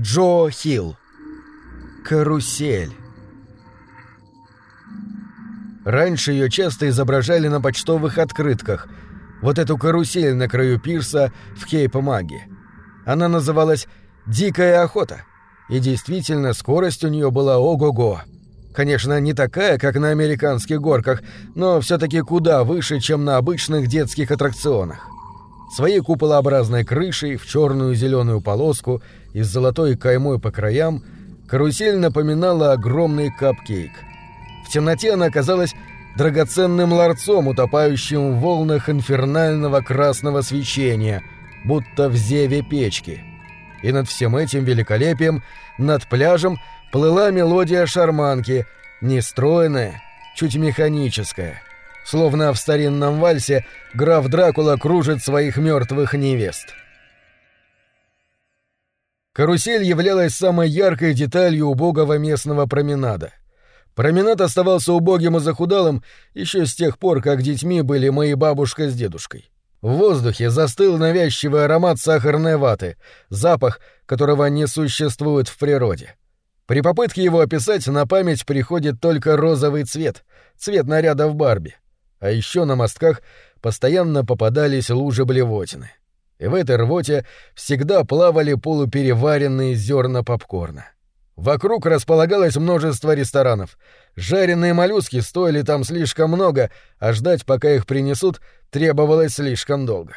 Джо Хилл. Карусель. Раньше ее часто изображали на почтовых открытках. Вот эту карусель на краю пирса в Кейп-Маге. Она называлась «Дикая охота». И действительно, скорость у нее была ого-го. Конечно, не такая, как на американских горках, но все таки куда выше, чем на обычных детских аттракционах. Своей куполообразной крышей в черную зеленую полоску и с золотой каймой по краям карусель напоминала огромный капкейк. В темноте она казалась драгоценным ларцом, утопающим в волнах инфернального красного свечения, будто в зеве печки. И над всем этим великолепием, над пляжем, плыла мелодия шарманки, нестройная, чуть механическая. Словно в старинном вальсе граф Дракула кружит своих мертвых невест. Карусель являлась самой яркой деталью убогого местного променада. Променад оставался убогим и захудалым еще с тех пор, как детьми были мои бабушка с дедушкой. В воздухе застыл навязчивый аромат сахарной ваты, запах, которого не существует в природе. При попытке его описать на память приходит только розовый цвет, цвет наряда в Барби. А еще на мостках постоянно попадались лужи блевотины. И в этой рвоте всегда плавали полупереваренные зерна попкорна. Вокруг располагалось множество ресторанов. Жареные моллюски стоили там слишком много, а ждать, пока их принесут, требовалось слишком долго.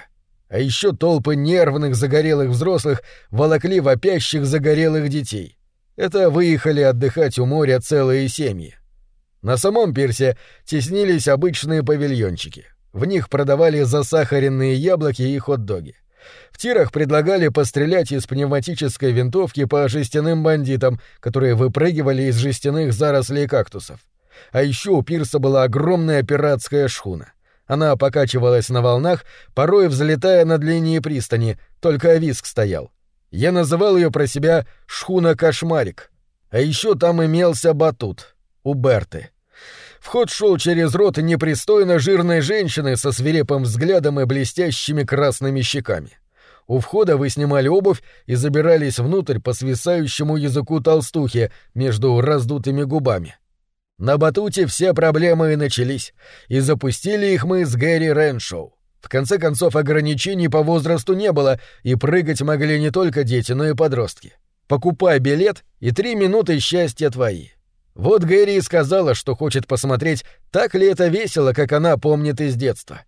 А еще толпы нервных загорелых взрослых волокли вопящих загорелых детей — это выехали отдыхать у моря целые семьи. На самом пирсе теснились обычные павильончики. В них продавали засахаренные яблоки и хот-доги. В тирах предлагали пострелять из пневматической винтовки по жестяным бандитам, которые выпрыгивали из жестяных зарослей кактусов. А еще у пирса была огромная пиратская шхуна. Она покачивалась на волнах, порой взлетая над линией пристани, только виск стоял. Я называл ее про себя «шхуна-кошмарик». А еще там имелся батут у Берты. Вход шел через рот непристойно жирной женщины со свирепым взглядом и блестящими красными щеками. У входа вы снимали обувь и забирались внутрь по свисающему языку толстухи между раздутыми губами. На батуте все проблемы и начались, и запустили их мы с Гэри Рэншоу. В конце концов, ограничений по возрасту не было, и прыгать могли не только дети, но и подростки. Покупай билет, и три минуты счастья твои. Вот Гэри и сказала, что хочет посмотреть, так ли это весело, как она помнит из детства.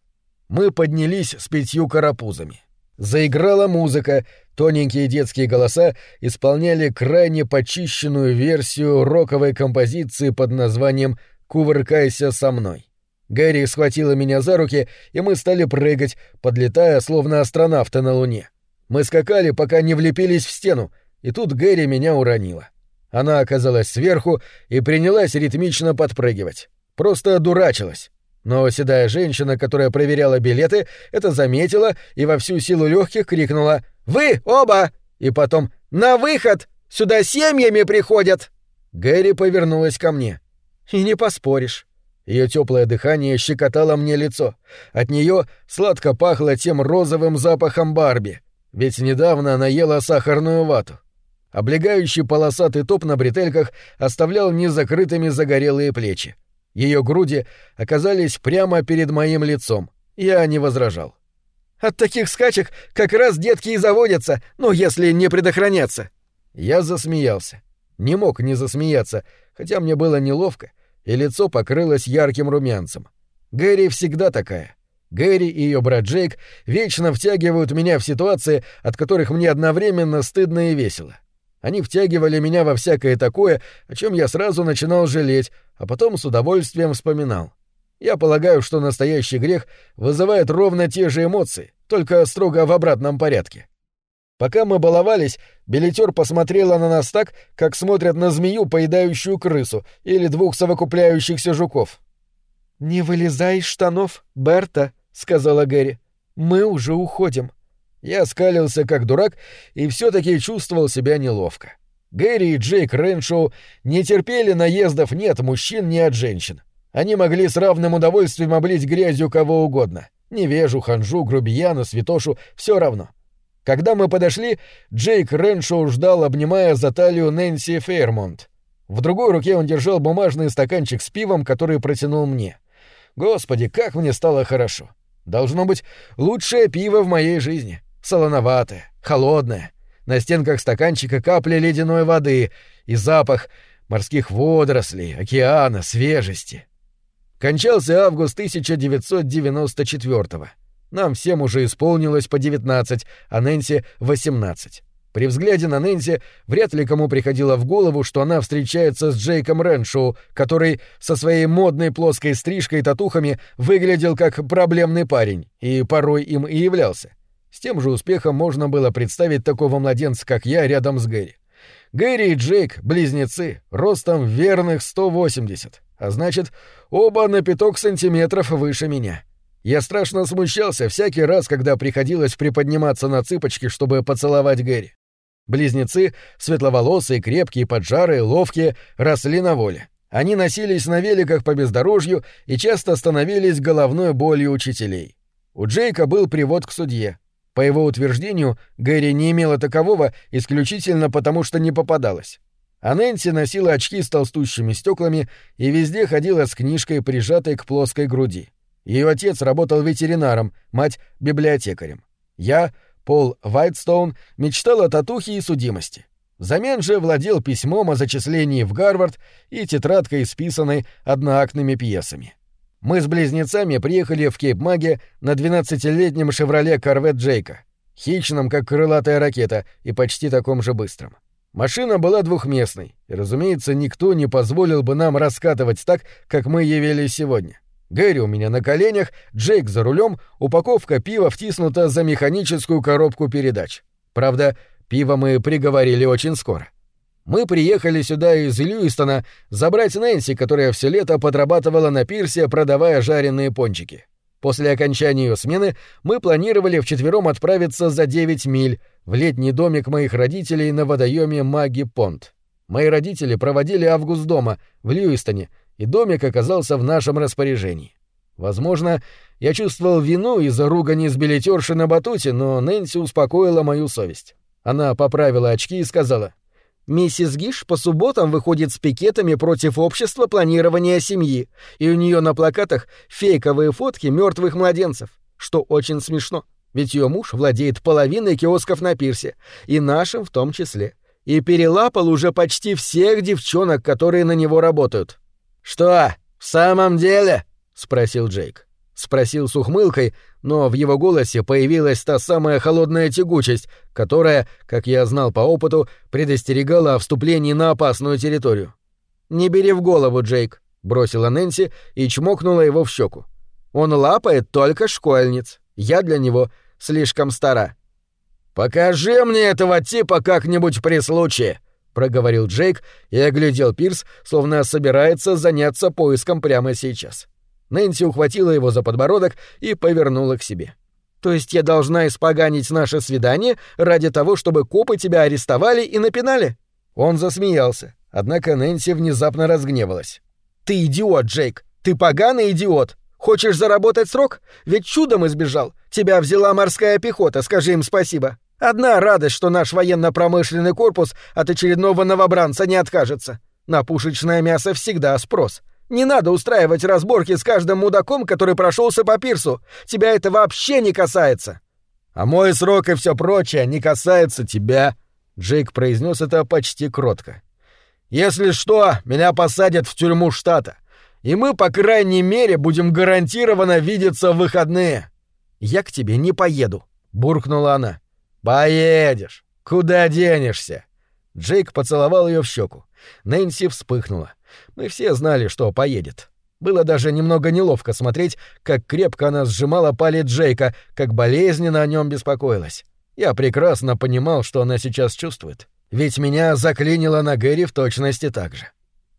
Мы поднялись с пятью карапузами. Заиграла музыка, тоненькие детские голоса исполняли крайне почищенную версию роковой композиции под названием «Кувыркайся со мной». Гэри схватила меня за руки, и мы стали прыгать, подлетая, словно астронавты на Луне. Мы скакали, пока не влепились в стену, и тут Гэри меня уронила. Она оказалась сверху и принялась ритмично подпрыгивать. Просто дурачилась. Но седая женщина, которая проверяла билеты, это заметила и во всю силу легких крикнула «Вы оба!» и потом «На выход! Сюда семьями приходят!» Гэри повернулась ко мне. «И не поспоришь. Ее теплое дыхание щекотало мне лицо. От нее сладко пахло тем розовым запахом Барби, ведь недавно она ела сахарную вату. Облегающий полосатый топ на бретельках оставлял незакрытыми загорелые плечи. Ее груди оказались прямо перед моим лицом. Я не возражал. «От таких скачек как раз детки и заводятся, ну, если не предохраняться». Я засмеялся. Не мог не засмеяться, хотя мне было неловко — и лицо покрылось ярким румянцем. Гэри всегда такая. Гэри и ее брат Джейк вечно втягивают меня в ситуации, от которых мне одновременно стыдно и весело. Они втягивали меня во всякое такое, о чем я сразу начинал жалеть, а потом с удовольствием вспоминал. Я полагаю, что настоящий грех вызывает ровно те же эмоции, только строго в обратном порядке. Пока мы баловались, билетер посмотрела на нас так, как смотрят на змею, поедающую крысу, или двух совокупляющихся жуков. «Не вылезай из штанов, Берта», — сказала Гэри. «Мы уже уходим». Я скалился как дурак и все таки чувствовал себя неловко. Гэри и Джейк Рэншоу не терпели наездов ни от мужчин, ни от женщин. Они могли с равным удовольствием облить грязью кого угодно. Невежу, ханжу, грубияна, святошу — все равно. Когда мы подошли, Джейк Реншоу ждал, обнимая за талию Нэнси Фейрмонт. В другой руке он держал бумажный стаканчик с пивом, который протянул мне. Господи, как мне стало хорошо. Должно быть, лучшее пиво в моей жизни. Солоноватое, холодное. На стенках стаканчика капли ледяной воды и запах морских водорослей, океана, свежести. Кончался август 1994 -го. Нам всем уже исполнилось по 19, а Нэнси — 18. При взгляде на Нэнси вряд ли кому приходило в голову, что она встречается с Джейком Реншоу, который со своей модной плоской стрижкой и татухами выглядел как проблемный парень, и порой им и являлся. С тем же успехом можно было представить такого младенца, как я, рядом с Гэри. Гэри и Джейк — близнецы, ростом верных 180, а значит, оба на пяток сантиметров выше меня. — я страшно смущался всякий раз, когда приходилось приподниматься на цыпочки, чтобы поцеловать Гэри. Близнецы, светловолосые, крепкие, поджарые, ловкие, росли на воле. Они носились на великах по бездорожью и часто становились головной болью учителей. У Джейка был привод к судье. По его утверждению, Гэри не имела такового исключительно потому, что не попадалась. А Нэнси носила очки с толстущими стеклами и везде ходила с книжкой, прижатой к плоской груди. Ее отец работал ветеринаром, мать — библиотекарем. Я, Пол Вайтстоун, мечтал о татухе и судимости. Взамен же владел письмом о зачислении в Гарвард и тетрадкой, исписанной одноактными пьесами. Мы с близнецами приехали в Кейп-Маге на 12-летнем «Шевроле Корвет Джейка», хищном, как крылатая ракета, и почти таком же быстром. Машина была двухместной, и, разумеется, никто не позволил бы нам раскатывать так, как мы явились сегодня. Гэри у меня на коленях, Джейк за рулем, упаковка пива втиснута за механическую коробку передач. Правда, пиво мы приговорили очень скоро. Мы приехали сюда из Льюистона забрать Нэнси, которая все лето подрабатывала на пирсе, продавая жареные пончики. После окончания ее смены мы планировали вчетвером отправиться за 9 миль в летний домик моих родителей на водоеме Маги Понт. Мои родители проводили август дома, в Льюистоне, и домик оказался в нашем распоряжении. Возможно, я чувствовал вину из-за ругани с билетерши на батуте, но Нэнси успокоила мою совесть. Она поправила очки и сказала, «Миссис Гиш по субботам выходит с пикетами против общества планирования семьи, и у нее на плакатах фейковые фотки мертвых младенцев, что очень смешно, ведь ее муж владеет половиной киосков на пирсе, и нашим в том числе, и перелапал уже почти всех девчонок, которые на него работают». «Что, в самом деле?» — спросил Джейк. Спросил с ухмылкой, но в его голосе появилась та самая холодная тягучесть, которая, как я знал по опыту, предостерегала о вступлении на опасную территорию. «Не бери в голову, Джейк», — бросила Нэнси и чмокнула его в щеку. «Он лапает только школьниц. Я для него слишком стара». «Покажи мне этого типа как-нибудь при случае», проговорил Джейк и оглядел Пирс, словно собирается заняться поиском прямо сейчас. Нэнси ухватила его за подбородок и повернула к себе. То есть я должна испоганить наше свидание ради того, чтобы копы тебя арестовали и напинали? Он засмеялся, однако Нэнси внезапно разгневалась. Ты идиот, Джейк. Ты поганый идиот. Хочешь заработать срок? Ведь чудом избежал. Тебя взяла морская пехота, скажи им спасибо. Одна радость, что наш военно-промышленный корпус от очередного новобранца не откажется. На пушечное мясо всегда спрос. Не надо устраивать разборки с каждым мудаком, который прошелся по пирсу. Тебя это вообще не касается. А мой срок и все прочее не касается тебя. Джейк произнес это почти кротко. Если что, меня посадят в тюрьму штата. И мы, по крайней мере, будем гарантированно видеться в выходные. Я к тебе не поеду, буркнула она. «Поедешь! Куда денешься?» Джейк поцеловал ее в щеку. Нэнси вспыхнула. Мы все знали, что поедет. Было даже немного неловко смотреть, как крепко она сжимала палец Джейка, как болезненно о нем беспокоилась. Я прекрасно понимал, что она сейчас чувствует. Ведь меня заклинило на Гэри в точности так же.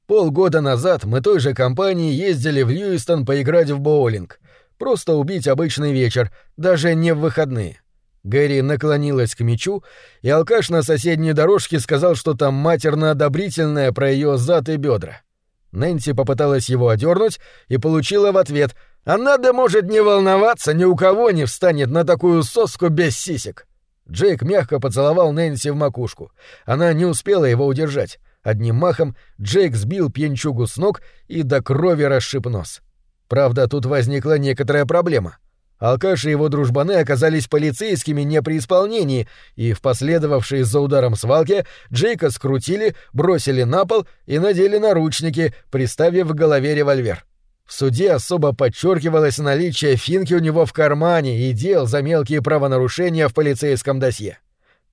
Полгода назад мы той же компанией ездили в Льюистон поиграть в боулинг. Просто убить обычный вечер, даже не в выходные. Гэри наклонилась к мечу, и алкаш на соседней дорожке сказал что-то матерно-одобрительное про ее зад и бедра. Нэнси попыталась его одернуть и получила в ответ «А надо, может, не волноваться, ни у кого не встанет на такую соску без сисек». Джейк мягко поцеловал Нэнси в макушку. Она не успела его удержать. Одним махом Джейк сбил пьянчугу с ног и до крови расшиб нос. Правда, тут возникла некоторая проблема. Алкаш и его дружбаны оказались полицейскими не при исполнении, и в последовавшей за ударом свалке Джейка скрутили, бросили на пол и надели наручники, приставив к голове револьвер. В суде особо подчеркивалось наличие финки у него в кармане и дел за мелкие правонарушения в полицейском досье.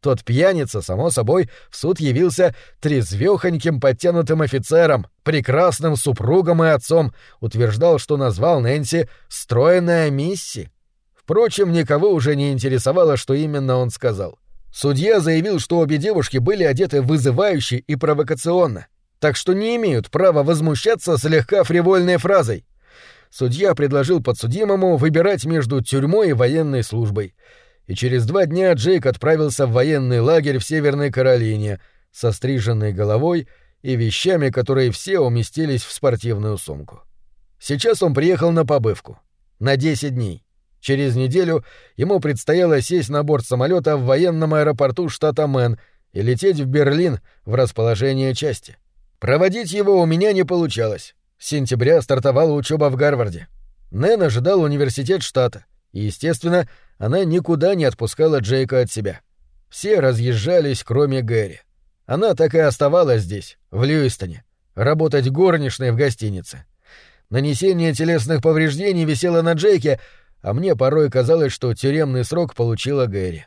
Тот пьяница, само собой, в суд явился трезвёхоньким подтянутым офицером, прекрасным супругом и отцом, утверждал, что назвал Нэнси «стройная мисси». Впрочем, никого уже не интересовало, что именно он сказал. Судья заявил, что обе девушки были одеты вызывающе и провокационно, так что не имеют права возмущаться слегка фривольной фразой. Судья предложил подсудимому выбирать между тюрьмой и военной службой. И через два дня Джейк отправился в военный лагерь в Северной Каролине со стриженной головой и вещами, которые все уместились в спортивную сумку. Сейчас он приехал на побывку. На 10 дней. Через неделю ему предстояло сесть на борт самолета в военном аэропорту штата Мэн и лететь в Берлин в расположение части. Проводить его у меня не получалось. С сентября стартовала учеба в Гарварде. Нэн ожидал университет штата, и, естественно, она никуда не отпускала Джейка от себя. Все разъезжались, кроме Гэри. Она так и оставалась здесь, в Льюистоне, работать горничной в гостинице. Нанесение телесных повреждений висело на Джейке, а мне порой казалось, что тюремный срок получила Гэри.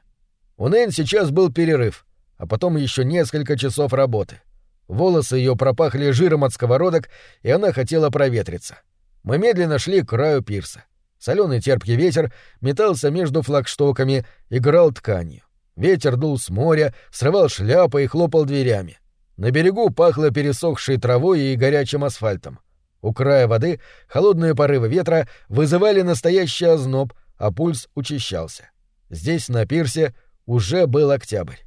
У Нэн сейчас был перерыв, а потом еще несколько часов работы. Волосы ее пропахли жиром от сковородок, и она хотела проветриться. Мы медленно шли к краю пирса. Соленый терпкий ветер метался между флагштоками, играл тканью. Ветер дул с моря, срывал шляпы и хлопал дверями. На берегу пахло пересохшей травой и горячим асфальтом. У края воды холодные порывы ветра вызывали настоящий озноб, а пульс учащался. Здесь, на пирсе, уже был октябрь.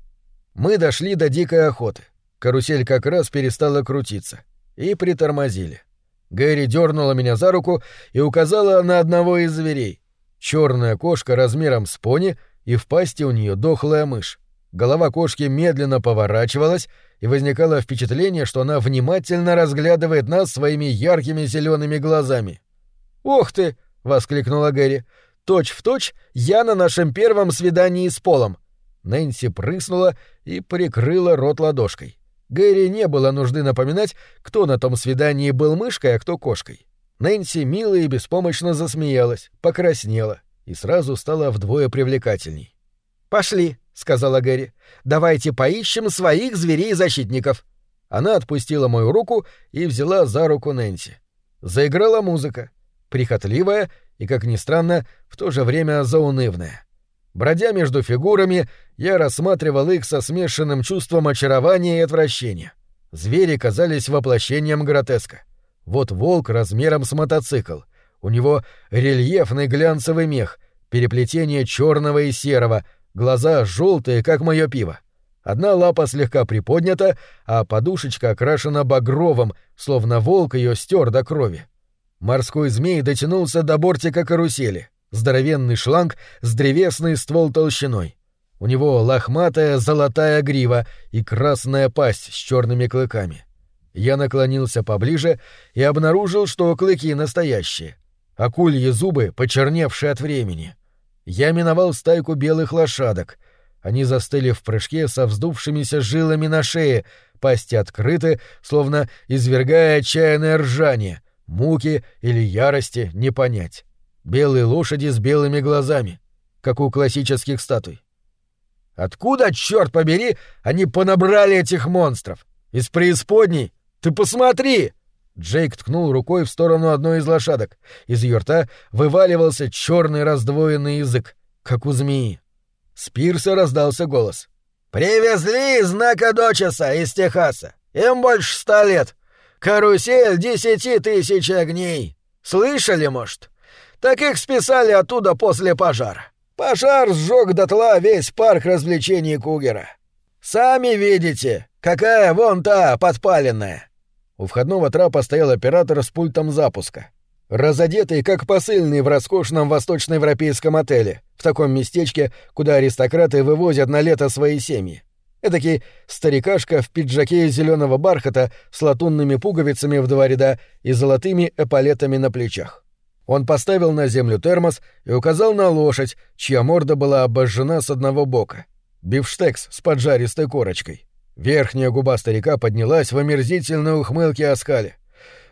Мы дошли до дикой охоты. Карусель как раз перестала крутиться. И притормозили. Гэри дернула меня за руку и указала на одного из зверей. Черная кошка размером с пони, и в пасти у нее дохлая мышь. Голова кошки медленно поворачивалась, и возникало впечатление, что она внимательно разглядывает нас своими яркими зелеными глазами. «Ух ты!» — воскликнула Гэри. «Точь в точь я на нашем первом свидании с Полом!» Нэнси прыснула и прикрыла рот ладошкой. Гэри не было нужды напоминать, кто на том свидании был мышкой, а кто кошкой. Нэнси мило и беспомощно засмеялась, покраснела и сразу стала вдвое привлекательней. «Пошли», — сказала Гэри, — «давайте поищем своих зверей-защитников». Она отпустила мою руку и взяла за руку Нэнси. Заиграла музыка, прихотливая и, как ни странно, в то же время заунывная. Бродя между фигурами, я рассматривал их со смешанным чувством очарования и отвращения. Звери казались воплощением гротеска. Вот волк размером с мотоцикл. У него рельефный глянцевый мех, переплетение черного и серого, глаза желтые, как мое пиво. Одна лапа слегка приподнята, а подушечка окрашена багровым, словно волк ее стер до крови. Морской змей дотянулся до бортика карусели здоровенный шланг с древесный ствол толщиной. У него лохматая золотая грива и красная пасть с черными клыками. Я наклонился поближе и обнаружил, что клыки настоящие. Акульи зубы, почерневшие от времени. Я миновал стайку белых лошадок. Они застыли в прыжке со вздувшимися жилами на шее, пасти открыты, словно извергая отчаянное ржание, муки или ярости не понять. Белые лошади с белыми глазами, как у классических статуй. Откуда, черт побери, они понабрали этих монстров? Из преисподней? Ты посмотри! Джейк ткнул рукой в сторону одной из лошадок. Из ее рта вываливался черный раздвоенный язык, как у змеи. С пирса раздался голос. «Привезли из Накадочеса из Техаса. Им больше ста лет. Карусель десяти тысяч огней. Слышали, может? так их списали оттуда после пожара. Пожар сжег дотла весь парк развлечений Кугера. Сами видите, какая вон та подпаленная. У входного трапа стоял оператор с пультом запуска. разодетый как посыльный в роскошном восточноевропейском отеле, в таком местечке, куда аристократы вывозят на лето свои семьи. Эдакий старикашка в пиджаке зеленого бархата с латунными пуговицами в два ряда и золотыми эполетами на плечах. Он поставил на землю термос и указал на лошадь, чья морда была обожжена с одного бока. Бифштекс с поджаристой корочкой. Верхняя губа старика поднялась в омерзительной ухмылке оскале.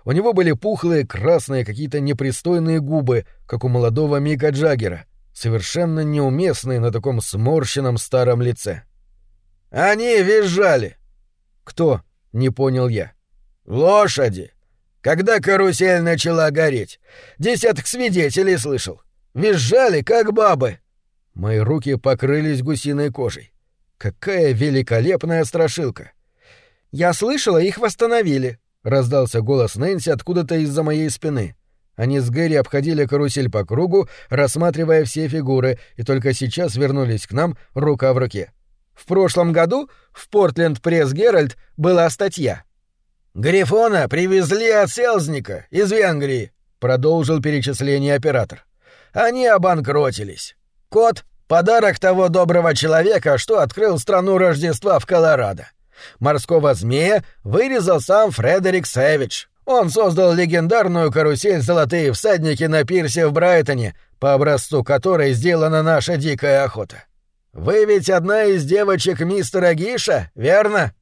У него были пухлые, красные, какие-то непристойные губы, как у молодого Мика Джаггера, совершенно неуместные на таком сморщенном старом лице. «Они визжали!» «Кто?» — не понял я. «Лошади! Когда карусель начала гореть, десяток свидетелей слышал. Визжали, как бабы!» Мои руки покрылись гусиной кожей. Какая великолепная страшилка! «Я слышала, их восстановили», — раздался голос Нэнси откуда-то из-за моей спины. Они с Гэри обходили карусель по кругу, рассматривая все фигуры, и только сейчас вернулись к нам рука в руке. В прошлом году в Портленд Пресс Геральт была статья. «Грифона привезли от Селзника из Венгрии», — продолжил перечисление оператор. «Они обанкротились. Кот Подарок того доброго человека, что открыл страну Рождества в Колорадо. Морского змея вырезал сам Фредерик Сэвидж. Он создал легендарную карусель «Золотые всадники» на пирсе в Брайтоне, по образцу которой сделана наша дикая охота. Вы ведь одна из девочек мистера Гиша, верно?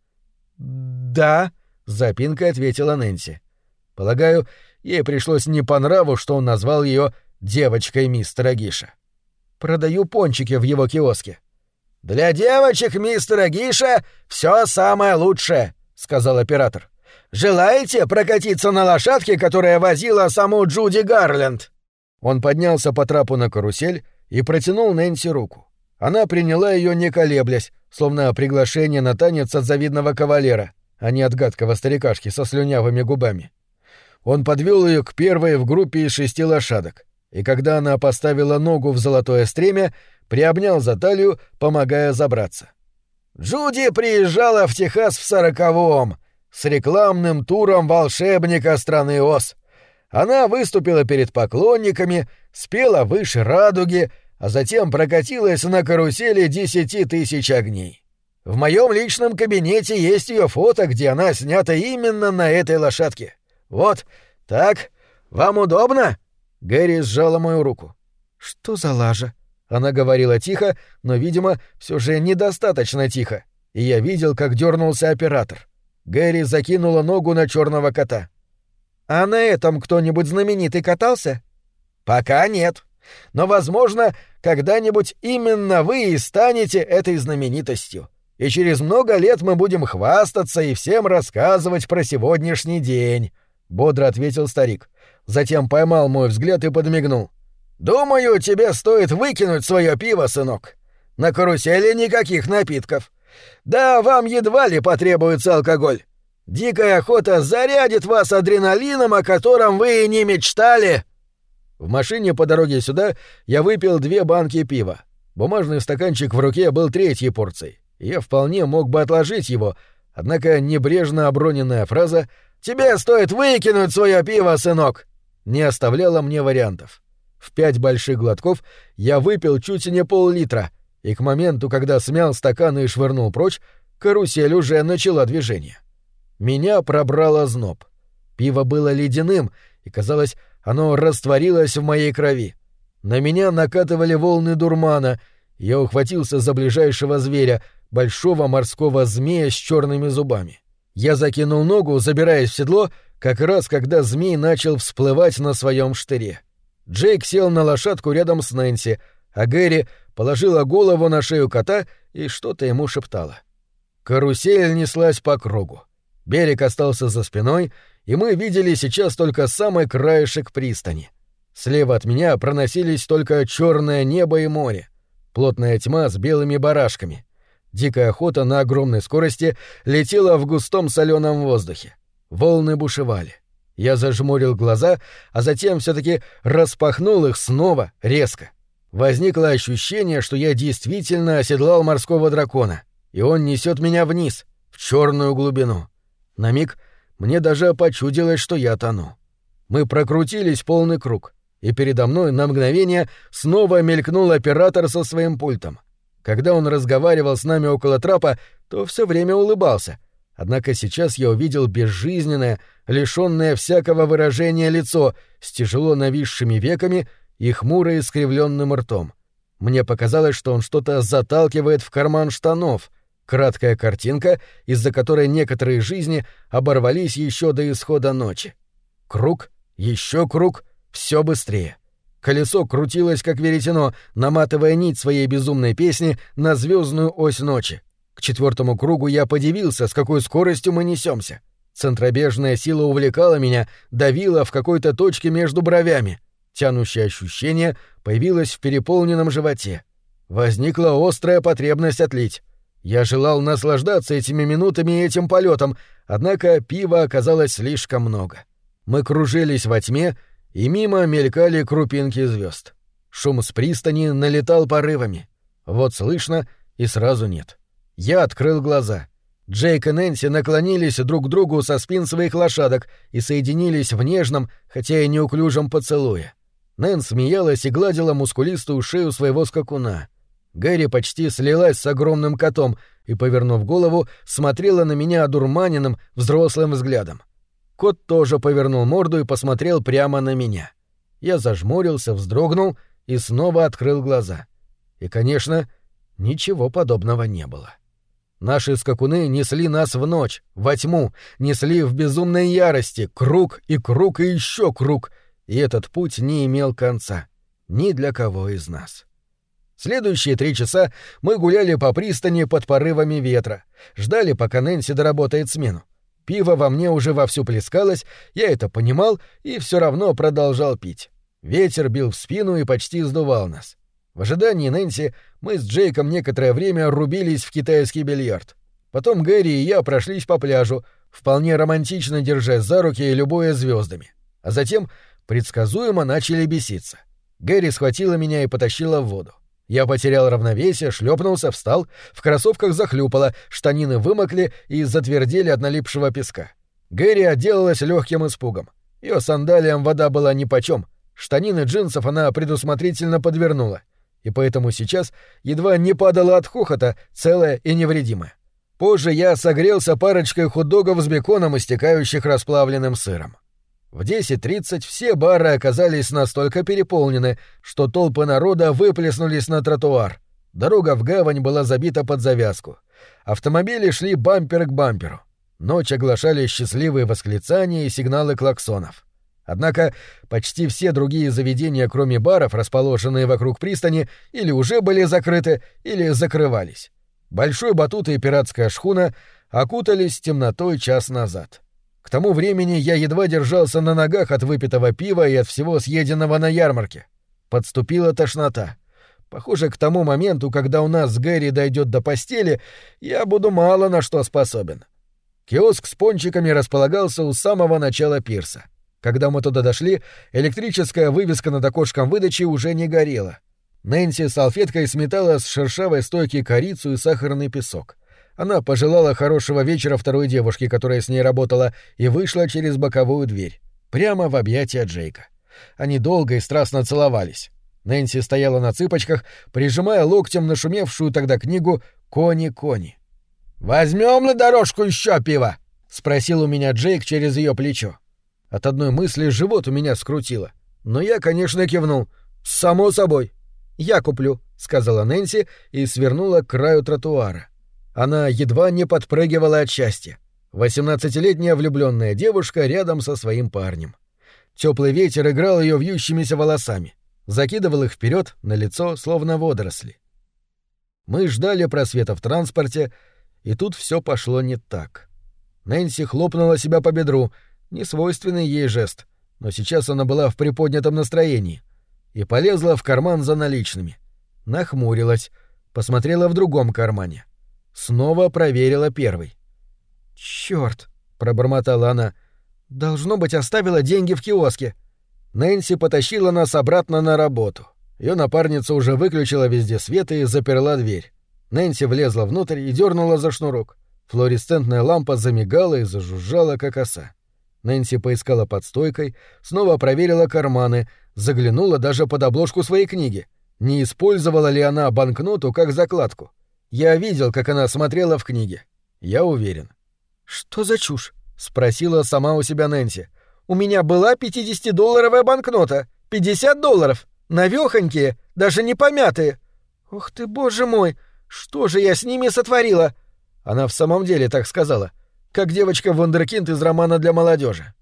Да, запинкой ответила Нэнси. Полагаю, ей пришлось не по нраву, что он назвал ее девочкой мистера Гиша. Продаю пончики в его киоске. Для девочек мистера Гиша все самое лучшее, сказал оператор. Желаете прокатиться на лошадке, которая возила саму Джуди Гарленд? Он поднялся по трапу на карусель и протянул Нэнси руку. Она приняла ее не колеблясь, словно приглашение на танец от завидного кавалера, а не от гадкого старикашки со слюнявыми губами. Он подвел ее к первой в группе из шести лошадок и когда она поставила ногу в золотое стремя, приобнял за талию, помогая забраться. «Джуди приезжала в Техас в сороковом, с рекламным туром волшебника страны Оз. Она выступила перед поклонниками, спела выше радуги, а затем прокатилась на карусели десяти тысяч огней. В моем личном кабинете есть ее фото, где она снята именно на этой лошадке. Вот, так, вам удобно?» Гэри сжала мою руку. «Что за лажа?» Она говорила тихо, но, видимо, все же недостаточно тихо, и я видел, как дернулся оператор. Гэри закинула ногу на черного кота. «А на этом кто-нибудь знаменитый катался?» «Пока нет. Но, возможно, когда-нибудь именно вы и станете этой знаменитостью. И через много лет мы будем хвастаться и всем рассказывать про сегодняшний день», — бодро ответил старик затем поймал мой взгляд и подмигнул. «Думаю, тебе стоит выкинуть свое пиво, сынок. На карусели никаких напитков. Да, вам едва ли потребуется алкоголь. Дикая охота зарядит вас адреналином, о котором вы и не мечтали». В машине по дороге сюда я выпил две банки пива. Бумажный стаканчик в руке был третьей порцией. Я вполне мог бы отложить его, однако небрежно оброненная фраза «Тебе стоит выкинуть свое пиво, сынок!» не оставляла мне вариантов. В пять больших глотков я выпил чуть не пол-литра, и к моменту, когда смял стакан и швырнул прочь, карусель уже начала движение. Меня пробрало зноб. Пиво было ледяным, и, казалось, оно растворилось в моей крови. На меня накатывали волны дурмана, я ухватился за ближайшего зверя, большого морского змея с черными зубами. Я закинул ногу, забираясь в седло, как раз когда змей начал всплывать на своем штыре. Джейк сел на лошадку рядом с Нэнси, а Гэри положила голову на шею кота и что-то ему шептала. Карусель неслась по кругу. Берег остался за спиной, и мы видели сейчас только самый краешек пристани. Слева от меня проносились только черное небо и море, плотная тьма с белыми барашками. Дикая охота на огромной скорости летела в густом соленом воздухе. Волны бушевали. Я зажмурил глаза, а затем все-таки распахнул их снова, резко. Возникло ощущение, что я действительно оседлал морского дракона, и он несет меня вниз, в черную глубину. На миг мне даже почудилось, что я тону. Мы прокрутились полный круг, и передо мной на мгновение снова мелькнул оператор со своим пультом. Когда он разговаривал с нами около трапа, то все время улыбался. Однако сейчас я увидел безжизненное, лишённое всякого выражения лицо с тяжело нависшими веками и хмуро искривленным ртом. Мне показалось, что он что-то заталкивает в карман штанов. Краткая картинка, из-за которой некоторые жизни оборвались еще до исхода ночи. Круг, еще круг, все быстрее. Колесо крутилось, как веретено, наматывая нить своей безумной песни на звездную ось ночи. К четвертому кругу я подивился, с какой скоростью мы несемся. Центробежная сила увлекала меня, давила в какой-то точке между бровями. Тянущее ощущение появилось в переполненном животе. Возникла острая потребность отлить. Я желал наслаждаться этими минутами и этим полетом, однако пива оказалось слишком много. Мы кружились во тьме, и мимо мелькали крупинки звезд. Шум с пристани налетал порывами. Вот слышно, и сразу нет. Я открыл глаза. Джейк и Нэнси наклонились друг к другу со спин своих лошадок и соединились в нежном, хотя и неуклюжем поцелуе. Нэн смеялась и гладила мускулистую шею своего скакуна. Гэри почти слилась с огромным котом и, повернув голову, смотрела на меня одурманенным, взрослым взглядом. Кот тоже повернул морду и посмотрел прямо на меня. Я зажмурился, вздрогнул и снова открыл глаза. И, конечно, ничего подобного не было. — Наши скакуны несли нас в ночь, во тьму, несли в безумной ярости, круг и круг и еще круг, и этот путь не имел конца. Ни для кого из нас. Следующие три часа мы гуляли по пристани под порывами ветра, ждали, пока Нэнси доработает смену. Пиво во мне уже вовсю плескалось, я это понимал и все равно продолжал пить. Ветер бил в спину и почти сдувал нас. В ожидании Нэнси мы с Джейком некоторое время рубились в китайский бильярд. Потом Гэри и я прошлись по пляжу, вполне романтично держась за руки и любуя звездами. А затем предсказуемо начали беситься. Гэри схватила меня и потащила в воду. Я потерял равновесие, шлепнулся, встал, в кроссовках захлюпало, штанины вымокли и затвердели от налипшего песка. Гэри отделалась легким испугом. Ее сандалиям вода была нипочем. Штанины джинсов она предусмотрительно подвернула — и поэтому сейчас едва не падала от хохота, целая и невредимая. Позже я согрелся парочкой хот-догов с беконом, истекающих расплавленным сыром. В 10.30 все бары оказались настолько переполнены, что толпы народа выплеснулись на тротуар. Дорога в гавань была забита под завязку. Автомобили шли бампер к бамперу. Ночь оглашали счастливые восклицания и сигналы клаксонов. Однако почти все другие заведения, кроме баров, расположенные вокруг пристани, или уже были закрыты, или закрывались. Большой батут и пиратская шхуна окутались темнотой час назад. К тому времени я едва держался на ногах от выпитого пива и от всего съеденного на ярмарке. Подступила тошнота. Похоже, к тому моменту, когда у нас с Гэри дойдет до постели, я буду мало на что способен. Киоск с пончиками располагался у самого начала пирса — когда мы туда дошли, электрическая вывеска над окошком выдачи уже не горела. Нэнси салфеткой сметала с шершавой стойки корицу и сахарный песок. Она пожелала хорошего вечера второй девушке, которая с ней работала, и вышла через боковую дверь. Прямо в объятия Джейка. Они долго и страстно целовались. Нэнси стояла на цыпочках, прижимая локтем нашумевшую тогда книгу «Кони-кони». «Возьмем на дорожку еще пиво?» — спросил у меня Джейк через ее плечо. От одной мысли живот у меня скрутило. Но я, конечно, кивнул. «Само собой». «Я куплю», — сказала Нэнси и свернула к краю тротуара. Она едва не подпрыгивала от счастья. Восемнадцатилетняя влюбленная девушка рядом со своим парнем. Теплый ветер играл ее вьющимися волосами, закидывал их вперед на лицо, словно водоросли. Мы ждали просвета в транспорте, и тут все пошло не так. Нэнси хлопнула себя по бедру, несвойственный ей жест, но сейчас она была в приподнятом настроении и полезла в карман за наличными. Нахмурилась, посмотрела в другом кармане. Снова проверила первый. «Чёрт!» — пробормотала она. «Должно быть, оставила деньги в киоске». Нэнси потащила нас обратно на работу. Ее напарница уже выключила везде свет и заперла дверь. Нэнси влезла внутрь и дернула за шнурок. Флуоресцентная лампа замигала и зажужжала, как оса. Нэнси поискала под стойкой, снова проверила карманы, заглянула даже под обложку своей книги. Не использовала ли она банкноту как закладку? Я видел, как она смотрела в книге. Я уверен. «Что за чушь?» — спросила сама у себя Нэнси. «У меня была 50-долларовая банкнота. 50 долларов. Навёхонькие, даже не помятые. Ух ты, боже мой! Что же я с ними сотворила?» Она в самом деле так сказала — как девочка Вундеркинд из романа для молодежи.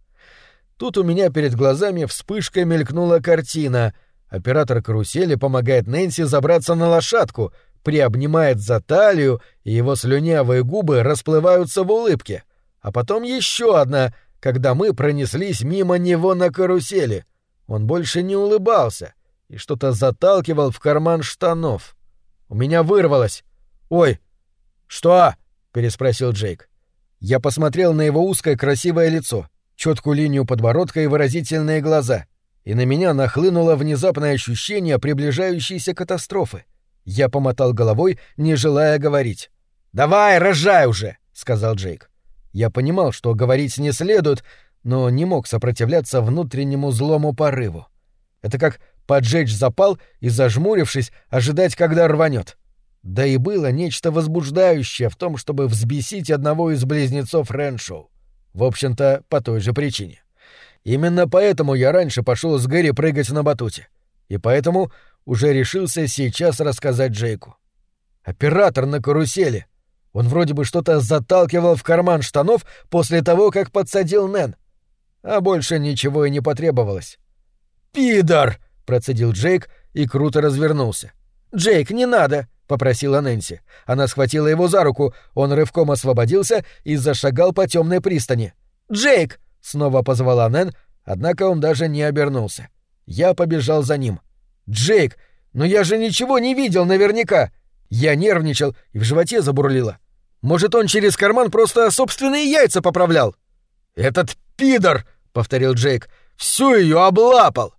Тут у меня перед глазами вспышкой мелькнула картина. Оператор карусели помогает Нэнси забраться на лошадку, приобнимает за талию, и его слюнявые губы расплываются в улыбке. А потом еще одна, когда мы пронеслись мимо него на карусели. Он больше не улыбался и что-то заталкивал в карман штанов. У меня вырвалось. «Ой!» «Что?» — переспросил Джейк. Я посмотрел на его узкое красивое лицо, четкую линию подбородка и выразительные глаза, и на меня нахлынуло внезапное ощущение приближающейся катастрофы. Я помотал головой, не желая говорить. «Давай, рожай уже!» — сказал Джейк. Я понимал, что говорить не следует, но не мог сопротивляться внутреннему злому порыву. Это как поджечь запал и, зажмурившись, ожидать, когда рванет. Да и было нечто возбуждающее в том, чтобы взбесить одного из близнецов Реншоу. В общем-то, по той же причине. Именно поэтому я раньше пошел с Гэри прыгать на батуте. И поэтому уже решился сейчас рассказать Джейку. Оператор на карусели. Он вроде бы что-то заталкивал в карман штанов после того, как подсадил Нэн. А больше ничего и не потребовалось. «Пидор!» — процедил Джейк и круто развернулся. «Джейк, не надо!» — попросила Нэнси. Она схватила его за руку, он рывком освободился и зашагал по темной пристани. «Джейк!» — снова позвала Нэн, однако он даже не обернулся. Я побежал за ним. «Джейк! Но я же ничего не видел наверняка!» Я нервничал и в животе забурлило. Может, он через карман просто собственные яйца поправлял? «Этот пидор!» — повторил Джейк. «Всю ее облапал!»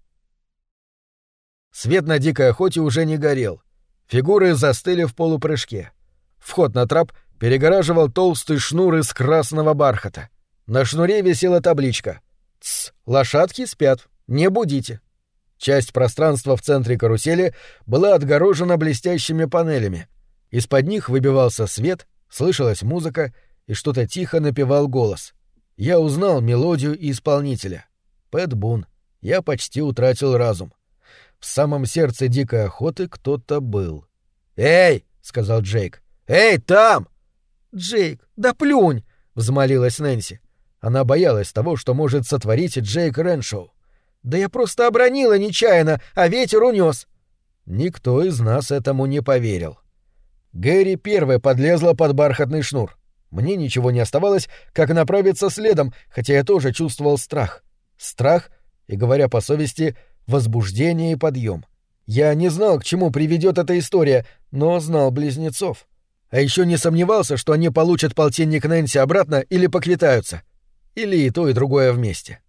Свет на дикой охоте уже не горел. Фигуры застыли в полупрыжке. Вход на трап перегораживал толстый шнур из красного бархата. На шнуре висела табличка «Тсс, лошадки спят, не будите». Часть пространства в центре карусели была отгорожена блестящими панелями. Из-под них выбивался свет, слышалась музыка, и что-то тихо напевал голос. Я узнал мелодию и исполнителя. Пэт Бун. Я почти утратил разум. В самом сердце дикой охоты кто-то был. «Эй!» — сказал Джейк. «Эй, там!» «Джейк, да плюнь!» — взмолилась Нэнси. Она боялась того, что может сотворить Джейк Реншоу. «Да я просто обронила нечаянно, а ветер унес. Никто из нас этому не поверил. Гэри первая подлезла под бархатный шнур. Мне ничего не оставалось, как направиться следом, хотя я тоже чувствовал страх. Страх, и, говоря по совести, — возбуждение и подъем. Я не знал, к чему приведет эта история, но знал близнецов. А еще не сомневался, что они получат полтинник Нэнси обратно или поквитаются. Или и то, и другое вместе.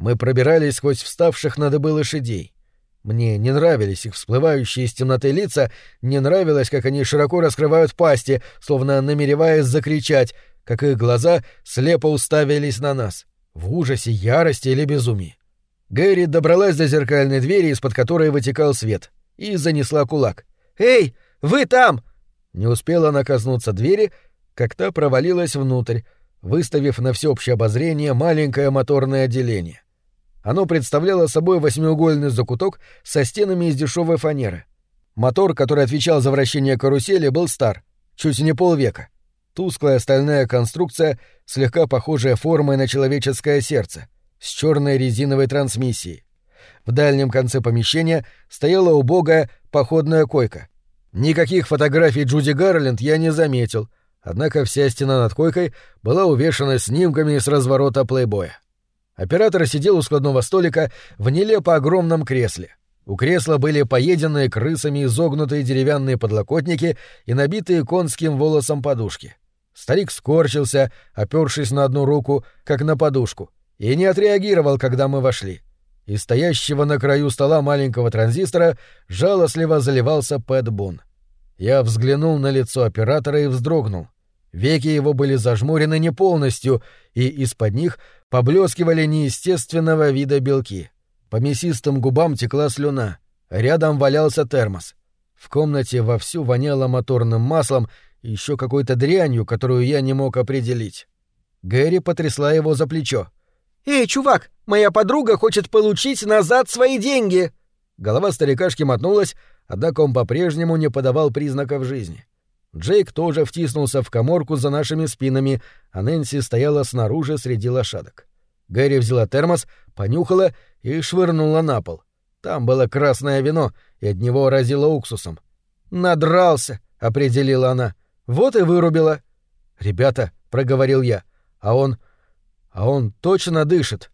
Мы пробирались сквозь вставших на дыбы лошадей. Мне не нравились их всплывающие из темноты лица, не нравилось, как они широко раскрывают пасти, словно намереваясь закричать, как их глаза слепо уставились на нас, в ужасе, ярости или безумии. Гэри добралась до зеркальной двери, из-под которой вытекал свет, и занесла кулак. «Эй, вы там!» Не успела она коснуться двери, как та провалилась внутрь, выставив на всеобщее обозрение маленькое моторное отделение. Оно представляло собой восьмиугольный закуток со стенами из дешевой фанеры. Мотор, который отвечал за вращение карусели, был стар, чуть не полвека. Тусклая стальная конструкция, слегка похожая формой на человеческое сердце — с черной резиновой трансмиссией. В дальнем конце помещения стояла убогая походная койка. Никаких фотографий Джуди Гарленд я не заметил, однако вся стена над койкой была увешана снимками с разворота плейбоя. Оператор сидел у складного столика в нелепо огромном кресле. У кресла были поеденные крысами изогнутые деревянные подлокотники и набитые конским волосом подушки. Старик скорчился, опёршись на одну руку, как на подушку — и не отреагировал, когда мы вошли. Из стоящего на краю стола маленького транзистора жалостливо заливался Пэт Бун. Я взглянул на лицо оператора и вздрогнул. Веки его были зажмурены не полностью, и из-под них Поблескивали неестественного вида белки. По мясистым губам текла слюна. Рядом валялся термос. В комнате вовсю воняло моторным маслом и еще какой-то дрянью, которую я не мог определить. Гэри потрясла его за плечо. «Эй, чувак, моя подруга хочет получить назад свои деньги!» Голова старикашки мотнулась, однако он по-прежнему не подавал признаков жизни. Джейк тоже втиснулся в коморку за нашими спинами, а Нэнси стояла снаружи среди лошадок. Гэри взяла термос, понюхала и швырнула на пол. Там было красное вино, и от него разило уксусом. «Надрался», — определила она. «Вот и вырубила». «Ребята», — проговорил я, — «а он... а он точно дышит».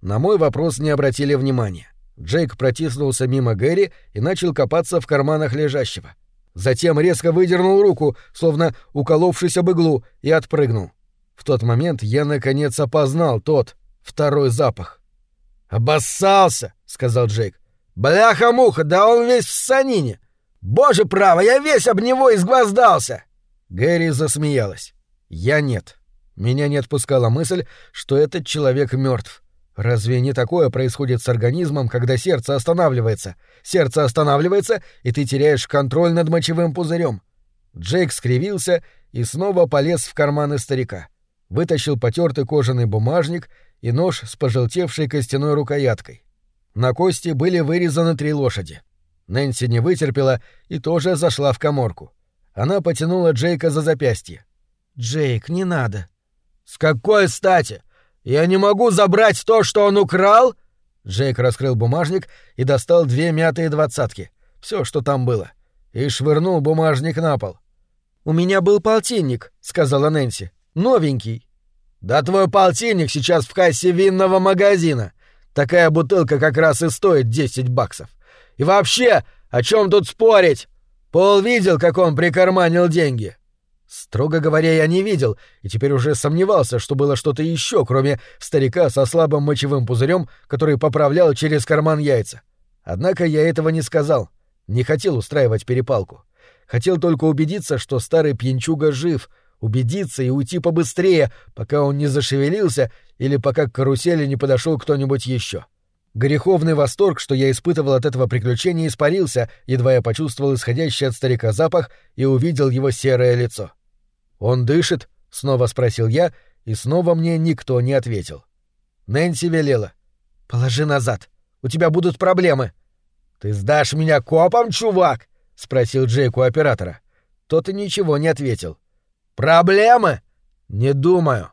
На мой вопрос не обратили внимания. Джейк протиснулся мимо Гэри и начал копаться в карманах лежащего. Затем резко выдернул руку, словно уколовшись об иглу, и отпрыгнул. В тот момент я наконец опознал тот, второй запах. «Обоссался!» — сказал Джейк. «Бляха-муха, да он весь в санине! Боже право, я весь об него изгвоздался!» Гэри засмеялась. «Я нет». Меня не отпускала мысль, что этот человек мертв. Разве не такое происходит с организмом, когда сердце останавливается? Сердце останавливается, и ты теряешь контроль над мочевым пузырем. Джейк скривился и снова полез в карманы старика. Вытащил потертый кожаный бумажник и нож с пожелтевшей костяной рукояткой. На кости были вырезаны три лошади. Нэнси не вытерпела и тоже зашла в коморку. Она потянула Джейка за запястье. «Джейк, не надо». «С какой стати? «Я не могу забрать то, что он украл!» Джейк раскрыл бумажник и достал две мятые двадцатки. Все, что там было. И швырнул бумажник на пол. «У меня был полтинник», — сказала Нэнси. «Новенький». «Да твой полтинник сейчас в кассе винного магазина. Такая бутылка как раз и стоит 10 баксов. И вообще, о чем тут спорить? Пол видел, как он прикарманил деньги. Строго говоря, я не видел, и теперь уже сомневался, что было что-то еще, кроме старика со слабым мочевым пузырем, который поправлял через карман яйца. Однако я этого не сказал. Не хотел устраивать перепалку. Хотел только убедиться, что старый пьянчуга жив, убедиться и уйти побыстрее, пока он не зашевелился или пока к карусели не подошел кто-нибудь еще. Греховный восторг, что я испытывал от этого приключения, испарился, едва я почувствовал исходящий от старика запах и увидел его серое лицо. — «Он дышит?» — снова спросил я, и снова мне никто не ответил. Нэнси велела. «Положи назад. У тебя будут проблемы». «Ты сдашь меня копам, чувак?» — спросил Джейк у оператора. Тот и ничего не ответил. «Проблемы?» «Не думаю».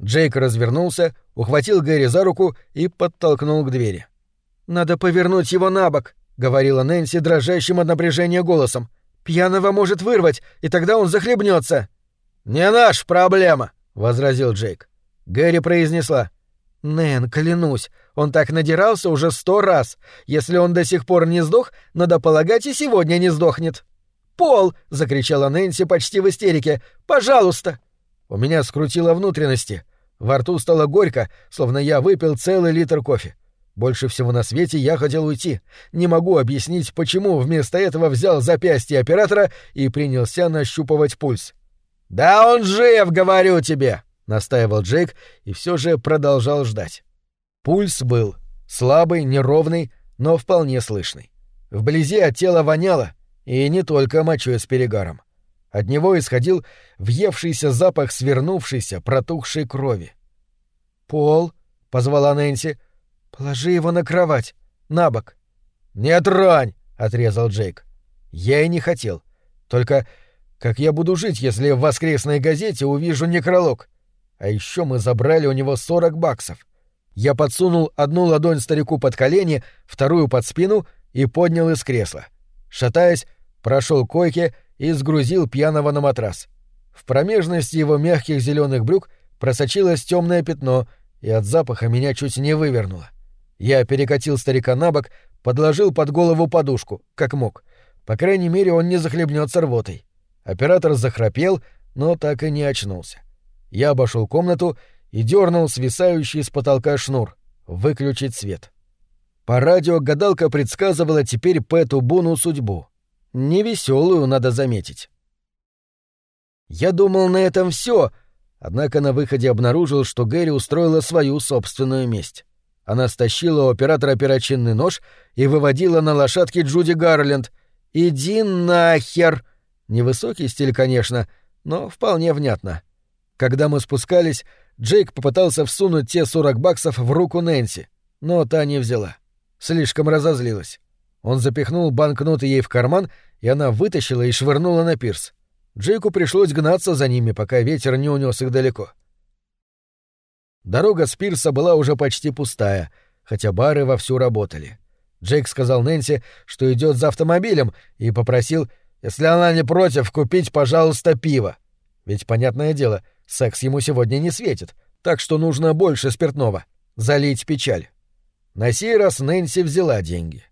Джейк развернулся, ухватил Гэри за руку и подтолкнул к двери. «Надо повернуть его на бок», — говорила Нэнси дрожащим от напряжения голосом. «Пьяного может вырвать, и тогда он захлебнется. «Не наша проблема», — возразил Джейк. Гэри произнесла. «Нэн, клянусь, он так надирался уже сто раз. Если он до сих пор не сдох, надо полагать, и сегодня не сдохнет». «Пол!» — закричала Нэнси почти в истерике. «Пожалуйста!» У меня скрутило внутренности. Во рту стало горько, словно я выпил целый литр кофе. Больше всего на свете я хотел уйти. Не могу объяснить, почему вместо этого взял запястье оператора и принялся нащупывать пульс. «Да он жив, говорю тебе!» — настаивал Джейк и все же продолжал ждать. Пульс был слабый, неровный, но вполне слышный. Вблизи от тела воняло, и не только мочой с перегаром. От него исходил въевшийся запах свернувшейся, протухшей крови. «Пол», — позвала Нэнси, — «положи его на кровать, на бок». «Не тронь!» — отрезал Джейк. Я и не хотел. Только как я буду жить, если в воскресной газете увижу некролог? А еще мы забрали у него 40 баксов. Я подсунул одну ладонь старику под колени, вторую под спину и поднял из кресла. Шатаясь, прошел койке и сгрузил пьяного на матрас. В промежности его мягких зеленых брюк просочилось темное пятно, и от запаха меня чуть не вывернуло. Я перекатил старика на бок, подложил под голову подушку, как мог. По крайней мере, он не захлебнется рвотой. Оператор захрапел, но так и не очнулся. Я обошел комнату и дернул свисающий с потолка шнур. Выключить свет. По радио гадалка предсказывала теперь Пэту Буну судьбу. Невеселую, надо заметить. Я думал, на этом все, Однако на выходе обнаружил, что Гэри устроила свою собственную месть. Она стащила у оператора перочинный нож и выводила на лошадке Джуди Гарленд. «Иди нахер!» Невысокий стиль, конечно, но вполне внятно. Когда мы спускались, Джейк попытался всунуть те 40 баксов в руку Нэнси, но та не взяла. Слишком разозлилась. Он запихнул банкноты ей в карман, и она вытащила и швырнула на пирс. Джейку пришлось гнаться за ними, пока ветер не унес их далеко. Дорога с пирса была уже почти пустая, хотя бары вовсю работали. Джейк сказал Нэнси, что идет за автомобилем, и попросил, если она не против, купить, пожалуйста, пиво. Ведь, понятное дело, секс ему сегодня не светит, так что нужно больше спиртного. Залить печаль. На сей раз Нэнси взяла деньги.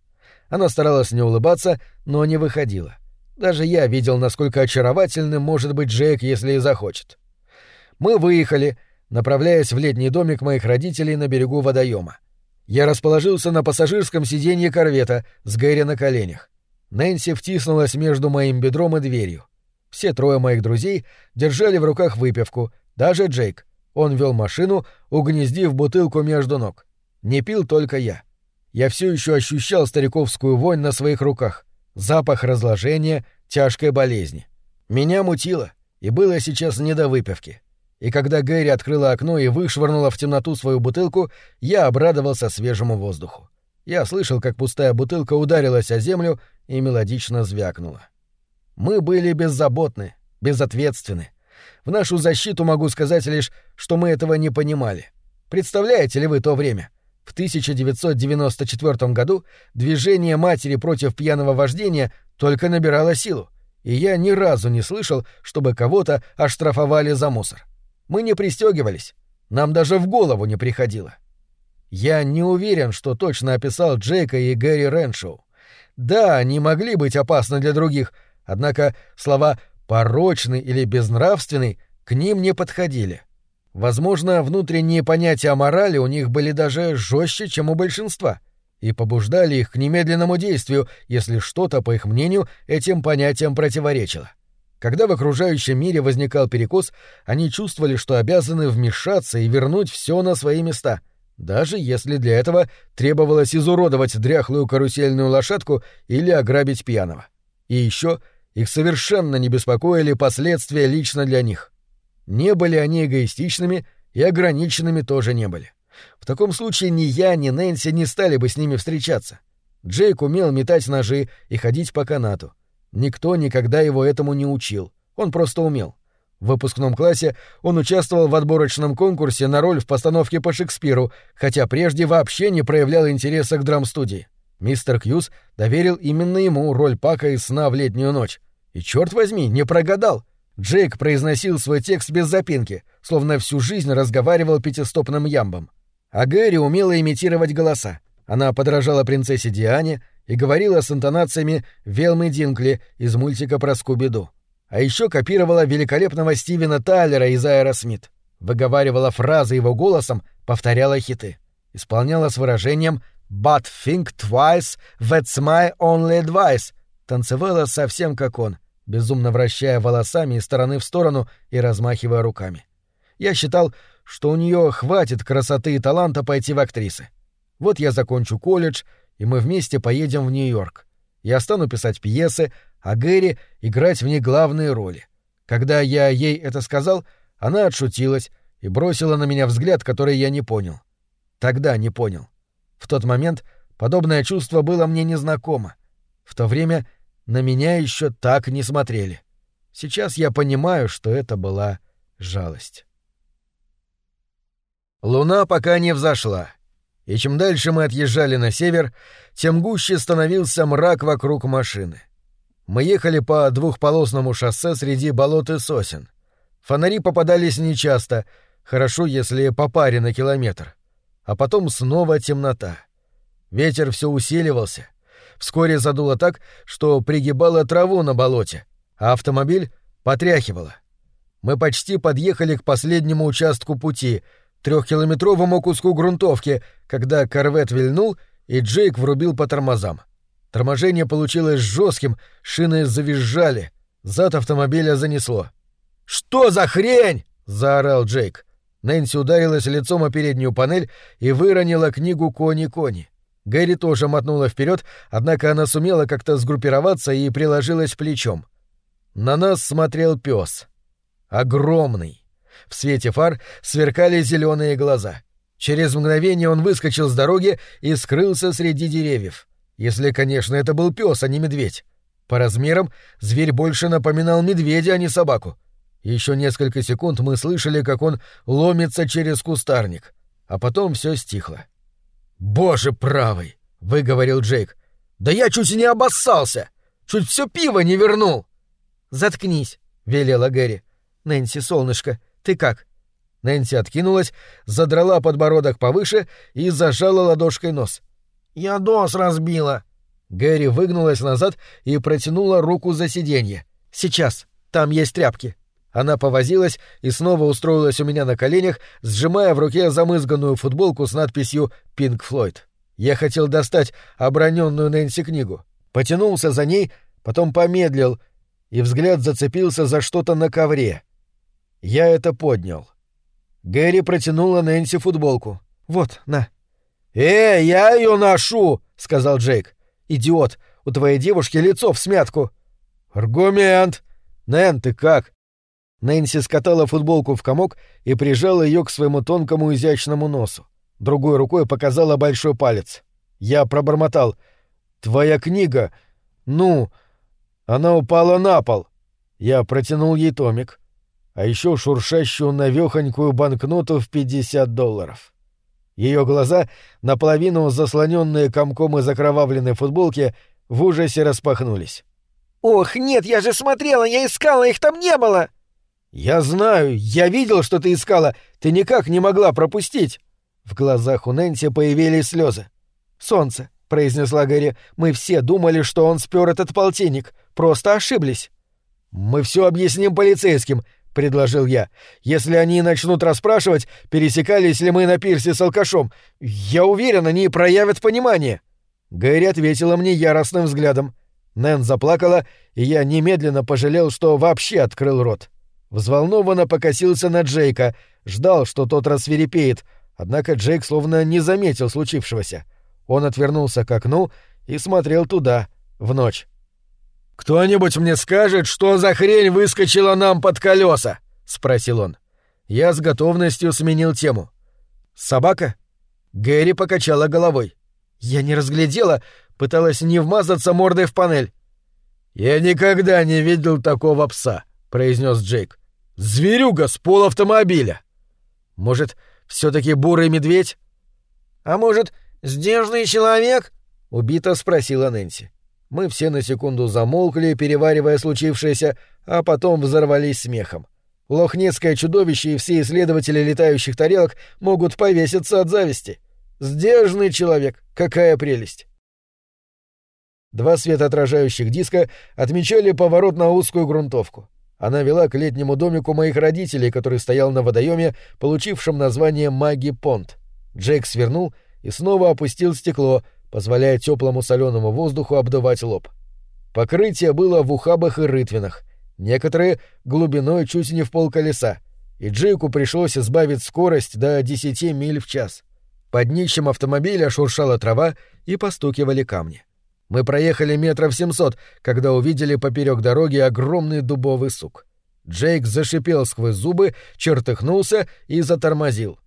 Она старалась не улыбаться, но не выходила. Даже я видел, насколько очаровательным может быть Джейк, если и захочет. Мы выехали, направляясь в летний домик моих родителей на берегу водоема. Я расположился на пассажирском сиденье корвета с Гэри на коленях. Нэнси втиснулась между моим бедром и дверью. Все трое моих друзей держали в руках выпивку, даже Джейк. Он вел машину, угнездив бутылку между ног. Не пил только я. Я все еще ощущал стариковскую вонь на своих руках, запах разложения, тяжкой болезни. Меня мутило, и было сейчас не до выпивки. И когда Гэри открыла окно и вышвырнула в темноту свою бутылку, я обрадовался свежему воздуху. Я слышал, как пустая бутылка ударилась о землю и мелодично звякнула. Мы были беззаботны, безответственны. В нашу защиту могу сказать лишь, что мы этого не понимали. Представляете ли вы то время? В 1994 году движение матери против пьяного вождения только набирало силу, и я ни разу не слышал, чтобы кого-то оштрафовали за мусор. Мы не пристегивались, нам даже в голову не приходило. Я не уверен, что точно описал Джейка и Гэри Рэншоу. Да, они могли быть опасны для других, однако слова «порочный» или «безнравственный» к ним не подходили. Возможно, внутренние понятия о морали у них были даже жестче, чем у большинства, и побуждали их к немедленному действию, если что-то, по их мнению, этим понятиям противоречило. Когда в окружающем мире возникал перекос, они чувствовали, что обязаны вмешаться и вернуть все на свои места, даже если для этого требовалось изуродовать дряхлую карусельную лошадку или ограбить пьяного. И еще их совершенно не беспокоили последствия лично для них. Не были они эгоистичными и ограниченными тоже не были. В таком случае ни я, ни Нэнси не стали бы с ними встречаться. Джейк умел метать ножи и ходить по канату. Никто никогда его этому не учил. Он просто умел. В выпускном классе он участвовал в отборочном конкурсе на роль в постановке по Шекспиру, хотя прежде вообще не проявлял интереса к драм-студии. Мистер Кьюз доверил именно ему роль Пака из «Сна в летнюю ночь». И, черт возьми, не прогадал. Джейк произносил свой текст без запинки, словно всю жизнь разговаривал пятистопным ямбом. А Гэри умела имитировать голоса. Она подражала принцессе Диане и говорила с интонациями Велмы Динкли из мультика про Скуби-Ду. А еще копировала великолепного Стивена Тайлера из Аэросмит. Выговаривала фразы его голосом, повторяла хиты. Исполняла с выражением «But think twice, that's my only advice». Танцевала совсем как он — безумно вращая волосами из стороны в сторону и размахивая руками. Я считал, что у нее хватит красоты и таланта пойти в актрисы. Вот я закончу колледж, и мы вместе поедем в Нью-Йорк. Я стану писать пьесы, а Гэри — играть в них главные роли. Когда я ей это сказал, она отшутилась и бросила на меня взгляд, который я не понял. Тогда не понял. В тот момент подобное чувство было мне незнакомо. В то время на меня еще так не смотрели. Сейчас я понимаю, что это была жалость. Луна пока не взошла, и чем дальше мы отъезжали на север, тем гуще становился мрак вокруг машины. Мы ехали по двухполосному шоссе среди болот и сосен. Фонари попадались нечасто, хорошо, если по паре на километр. А потом снова темнота. Ветер все усиливался, вскоре задуло так, что пригибало траву на болоте, а автомобиль потряхивало. Мы почти подъехали к последнему участку пути, трехкилометровому куску грунтовки, когда корвет вильнул, и Джейк врубил по тормозам. Торможение получилось жестким, шины завизжали, зад автомобиля занесло. «Что за хрень?» —— заорал Джейк. Нэнси ударилась лицом о переднюю панель и выронила книгу «Кони-кони». Гэри тоже мотнула вперед, однако она сумела как-то сгруппироваться и приложилась плечом. На нас смотрел пес. Огромный. В свете фар сверкали зеленые глаза. Через мгновение он выскочил с дороги и скрылся среди деревьев. Если, конечно, это был пес, а не медведь. По размерам зверь больше напоминал медведя, а не собаку. Еще несколько секунд мы слышали, как он ломится через кустарник, а потом все стихло. «Боже правый!» — выговорил Джейк. «Да я чуть не обоссался! Чуть все пиво не вернул!» «Заткнись!» — велела Гэри. «Нэнси, солнышко, ты как?» Нэнси откинулась, задрала подбородок повыше и зажала ладошкой нос. «Я дос разбила!» Гэри выгнулась назад и протянула руку за сиденье. «Сейчас, там есть тряпки!» Она повозилась и снова устроилась у меня на коленях, сжимая в руке замызганную футболку с надписью «Пинк Флойд». Я хотел достать оброненную Нэнси книгу. Потянулся за ней, потом помедлил, и взгляд зацепился за что-то на ковре. Я это поднял. Гэри протянула Нэнси футболку. «Вот, на». «Э, я ее ношу!» — сказал Джейк. «Идиот, у твоей девушки лицо в смятку». «Аргумент! Нэн, ты как?» Нэнси скатала футболку в комок и прижала ее к своему тонкому изящному носу. Другой рукой показала большой палец. Я пробормотал. «Твоя книга! Ну!» Она упала на пол. Я протянул ей томик. А еще шуршащую навехонькую банкноту в 50 долларов. Ее глаза, наполовину заслоненные комком из окровавленной футболки, в ужасе распахнулись. «Ох, нет, я же смотрела, я искала, их там не было!» «Я знаю, я видел, что ты искала. Ты никак не могла пропустить». В глазах у Нэнси появились слезы. «Солнце», — произнесла Гэри, — «мы все думали, что он спер этот полтинник. Просто ошиблись». «Мы все объясним полицейским», — предложил я. «Если они начнут расспрашивать, пересекались ли мы на пирсе с алкашом, я уверен, они проявят понимание». Гэри ответила мне яростным взглядом. Нэн заплакала, и я немедленно пожалел, что вообще открыл рот. Взволнованно покосился на Джейка, ждал, что тот рассверепеет, однако Джейк словно не заметил случившегося. Он отвернулся к окну и смотрел туда, в ночь. «Кто-нибудь мне скажет, что за хрень выскочила нам под колеса?» — спросил он. Я с готовностью сменил тему. «Собака?» Гэри покачала головой. Я не разглядела, пыталась не вмазаться мордой в панель. «Я никогда не видел такого пса», — произнес Джейк. «Зверюга с полавтомобиля!» «Может, все таки бурый медведь?» «А может, сдержный человек?» — убито спросила Нэнси. Мы все на секунду замолкли, переваривая случившееся, а потом взорвались смехом. Лохнесское чудовище и все исследователи летающих тарелок могут повеситься от зависти. Сдержанный человек, какая прелесть! Два светоотражающих диска отмечали поворот на узкую грунтовку. Она вела к летнему домику моих родителей, который стоял на водоеме, получившем название Маги Понт. Джейк свернул и снова опустил стекло, позволяя теплому соленому воздуху обдувать лоб. Покрытие было в ухабах и рытвинах, некоторые глубиной чуть не в пол колеса, и Джейку пришлось избавить скорость до 10 миль в час. Под днищем автомобиля шуршала трава и постукивали камни. Мы проехали метров семьсот, когда увидели поперек дороги огромный дубовый сук. Джейк зашипел сквозь зубы, чертыхнулся и затормозил.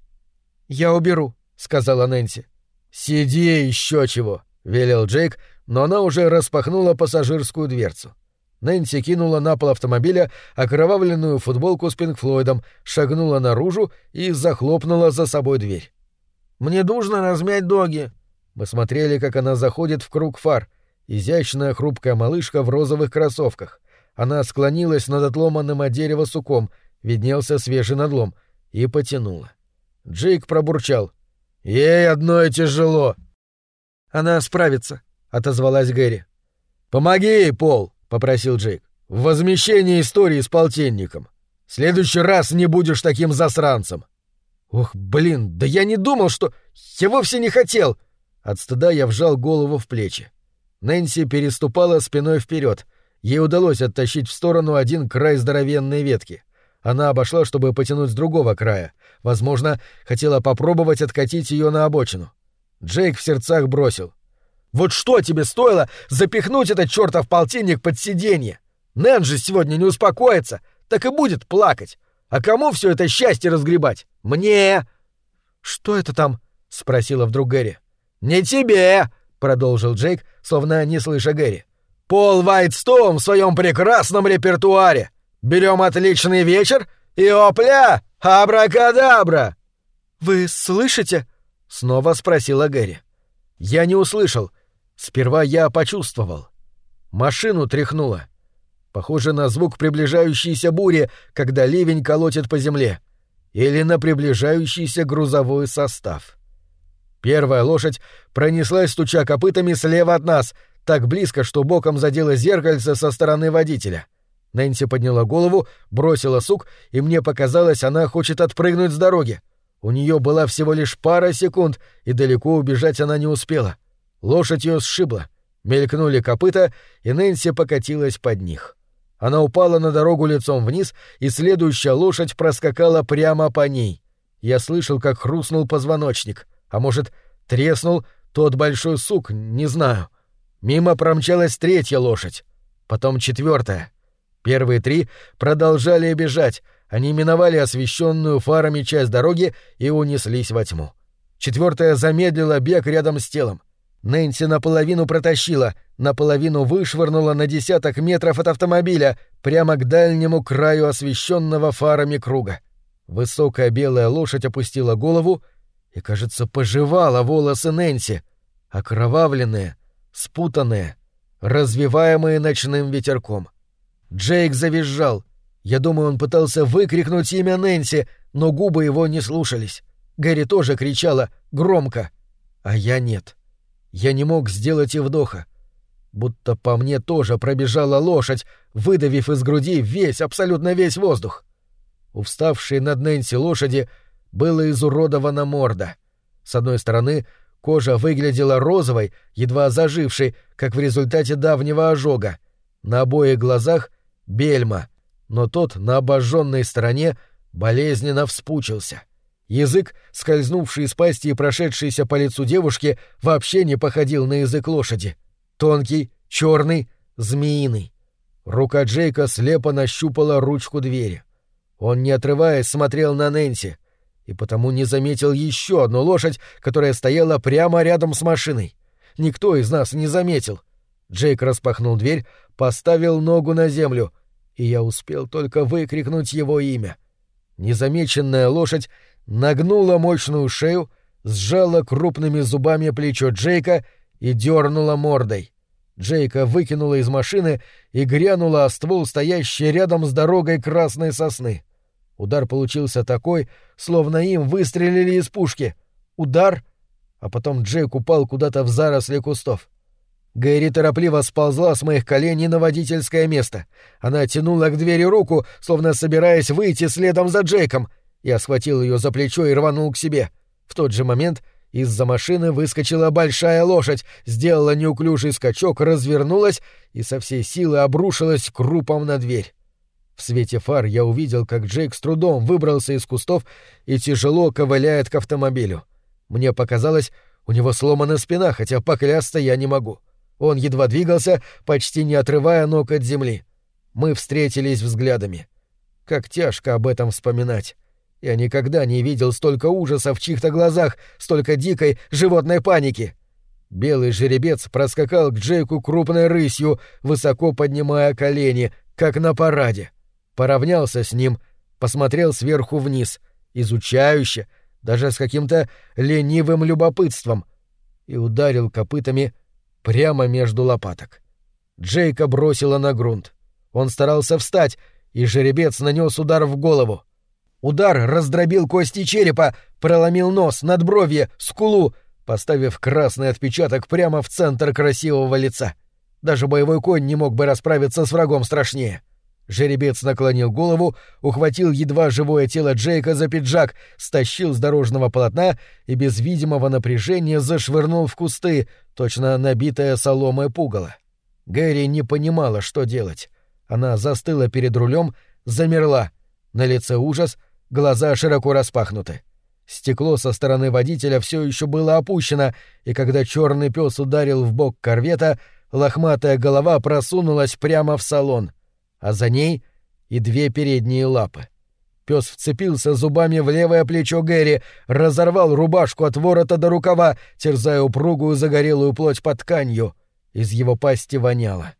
«Я уберу», — сказала Нэнси. «Сиди еще чего», — велел Джейк, но она уже распахнула пассажирскую дверцу. Нэнси кинула на пол автомобиля окровавленную футболку с Пинк Флойдом, шагнула наружу и захлопнула за собой дверь. «Мне нужно размять доги», мы смотрели, как она заходит в круг фар. Изящная хрупкая малышка в розовых кроссовках. Она склонилась над отломанным от дерева суком, виднелся свежий надлом, и потянула. Джейк пробурчал. «Ей одно и тяжело». «Она справится», — отозвалась Гэри. «Помоги ей, Пол», — попросил Джейк. «В возмещении истории с полтинником. В следующий раз не будешь таким засранцем». «Ох, блин, да я не думал, что... Я вовсе не хотел!» От стыда я вжал голову в плечи. Нэнси переступала спиной вперед. Ей удалось оттащить в сторону один край здоровенной ветки. Она обошла, чтобы потянуть с другого края. Возможно, хотела попробовать откатить ее на обочину. Джейк в сердцах бросил. «Вот что тебе стоило запихнуть этот чертов полтинник под сиденье? Нэн же сегодня не успокоится, так и будет плакать. А кому все это счастье разгребать? Мне!» «Что это там?» — спросила вдруг Гэри. «Не тебе!» — продолжил Джейк, словно не слыша Гэри. «Пол Вайтстоун в своем прекрасном репертуаре. Берем отличный вечер и опля! Абракадабра!» «Вы слышите?» — снова спросила Гэри. Я не услышал. Сперва я почувствовал. Машину тряхнуло. Похоже на звук приближающейся бури, когда ливень колотит по земле. Или на приближающийся грузовой состав. Первая лошадь пронеслась, стуча копытами слева от нас, так близко, что боком задела зеркальце со стороны водителя. Нэнси подняла голову, бросила сук, и мне показалось, она хочет отпрыгнуть с дороги. У нее была всего лишь пара секунд, и далеко убежать она не успела. Лошадь ее сшибла. Мелькнули копыта, и Нэнси покатилась под них. Она упала на дорогу лицом вниз, и следующая лошадь проскакала прямо по ней. Я слышал, как хрустнул позвоночник. А может, треснул тот большой сук, не знаю. Мимо промчалась третья лошадь, потом четвертая. Первые три продолжали бежать, они миновали освещенную фарами часть дороги и унеслись во тьму. Четвертая замедлила бег рядом с телом. Нэнси наполовину протащила, наполовину вышвырнула на десяток метров от автомобиля, прямо к дальнему краю освещенного фарами круга. Высокая белая лошадь опустила голову и, кажется, пожевала волосы Нэнси, окровавленные, спутанные, развиваемые ночным ветерком. Джейк завизжал. Я думаю, он пытался выкрикнуть имя Нэнси, но губы его не слушались. Гэри тоже кричала громко, а я нет. Я не мог сделать и вдоха. Будто по мне тоже пробежала лошадь, выдавив из груди весь, абсолютно весь воздух. У вставшей над Нэнси лошади была изуродована морда. С одной стороны, кожа выглядела розовой, едва зажившей, как в результате давнего ожога. На обоих глазах — бельма, но тот на обожженной стороне болезненно вспучился. Язык, скользнувший из пасти и прошедшийся по лицу девушки, вообще не походил на язык лошади. Тонкий, черный, змеиный. Рука Джейка слепо нащупала ручку двери. Он, не отрываясь, смотрел на Нэнси и потому не заметил еще одну лошадь, которая стояла прямо рядом с машиной. Никто из нас не заметил. Джейк распахнул дверь, поставил ногу на землю, и я успел только выкрикнуть его имя. Незамеченная лошадь нагнула мощную шею, сжала крупными зубами плечо Джейка и дернула мордой. Джейка выкинула из машины и грянула о ствол, стоящий рядом с дорогой красной сосны. Удар получился такой, словно им выстрелили из пушки. Удар, а потом Джейк упал куда-то в заросли кустов. Гэри торопливо сползла с моих коленей на водительское место. Она тянула к двери руку, словно собираясь выйти следом за Джейком — я схватил ее за плечо и рванул к себе. В тот же момент из-за машины выскочила большая лошадь, сделала неуклюжий скачок, развернулась и со всей силы обрушилась крупом на дверь. В свете фар я увидел, как Джейк с трудом выбрался из кустов и тяжело ковыляет к автомобилю. Мне показалось, у него сломана спина, хотя поклясться я не могу. Он едва двигался, почти не отрывая ног от земли. Мы встретились взглядами. Как тяжко об этом вспоминать. Я никогда не видел столько ужаса в чьих-то глазах, столько дикой животной паники. Белый жеребец проскакал к Джейку крупной рысью, высоко поднимая колени, как на параде. Поравнялся с ним, посмотрел сверху вниз, изучающе, даже с каким-то ленивым любопытством, и ударил копытами прямо между лопаток. Джейка бросила на грунт. Он старался встать, и жеребец нанес удар в голову. Удар раздробил кости черепа, проломил нос, надбровье, скулу, поставив красный отпечаток прямо в центр красивого лица. Даже боевой конь не мог бы расправиться с врагом страшнее. Жеребец наклонил голову, ухватил едва живое тело Джейка за пиджак, стащил с дорожного полотна и без видимого напряжения зашвырнул в кусты, точно набитое соломой пугало. Гэри не понимала, что делать. Она застыла перед рулем, замерла — На лице ужас, глаза широко распахнуты. Стекло со стороны водителя все еще было опущено, и когда черный пес ударил в бок корвета, лохматая голова просунулась прямо в салон, а за ней и две передние лапы. Пес вцепился зубами в левое плечо Гэри, разорвал рубашку от ворота до рукава, терзая упругую загорелую плоть под тканью. Из его пасти воняло.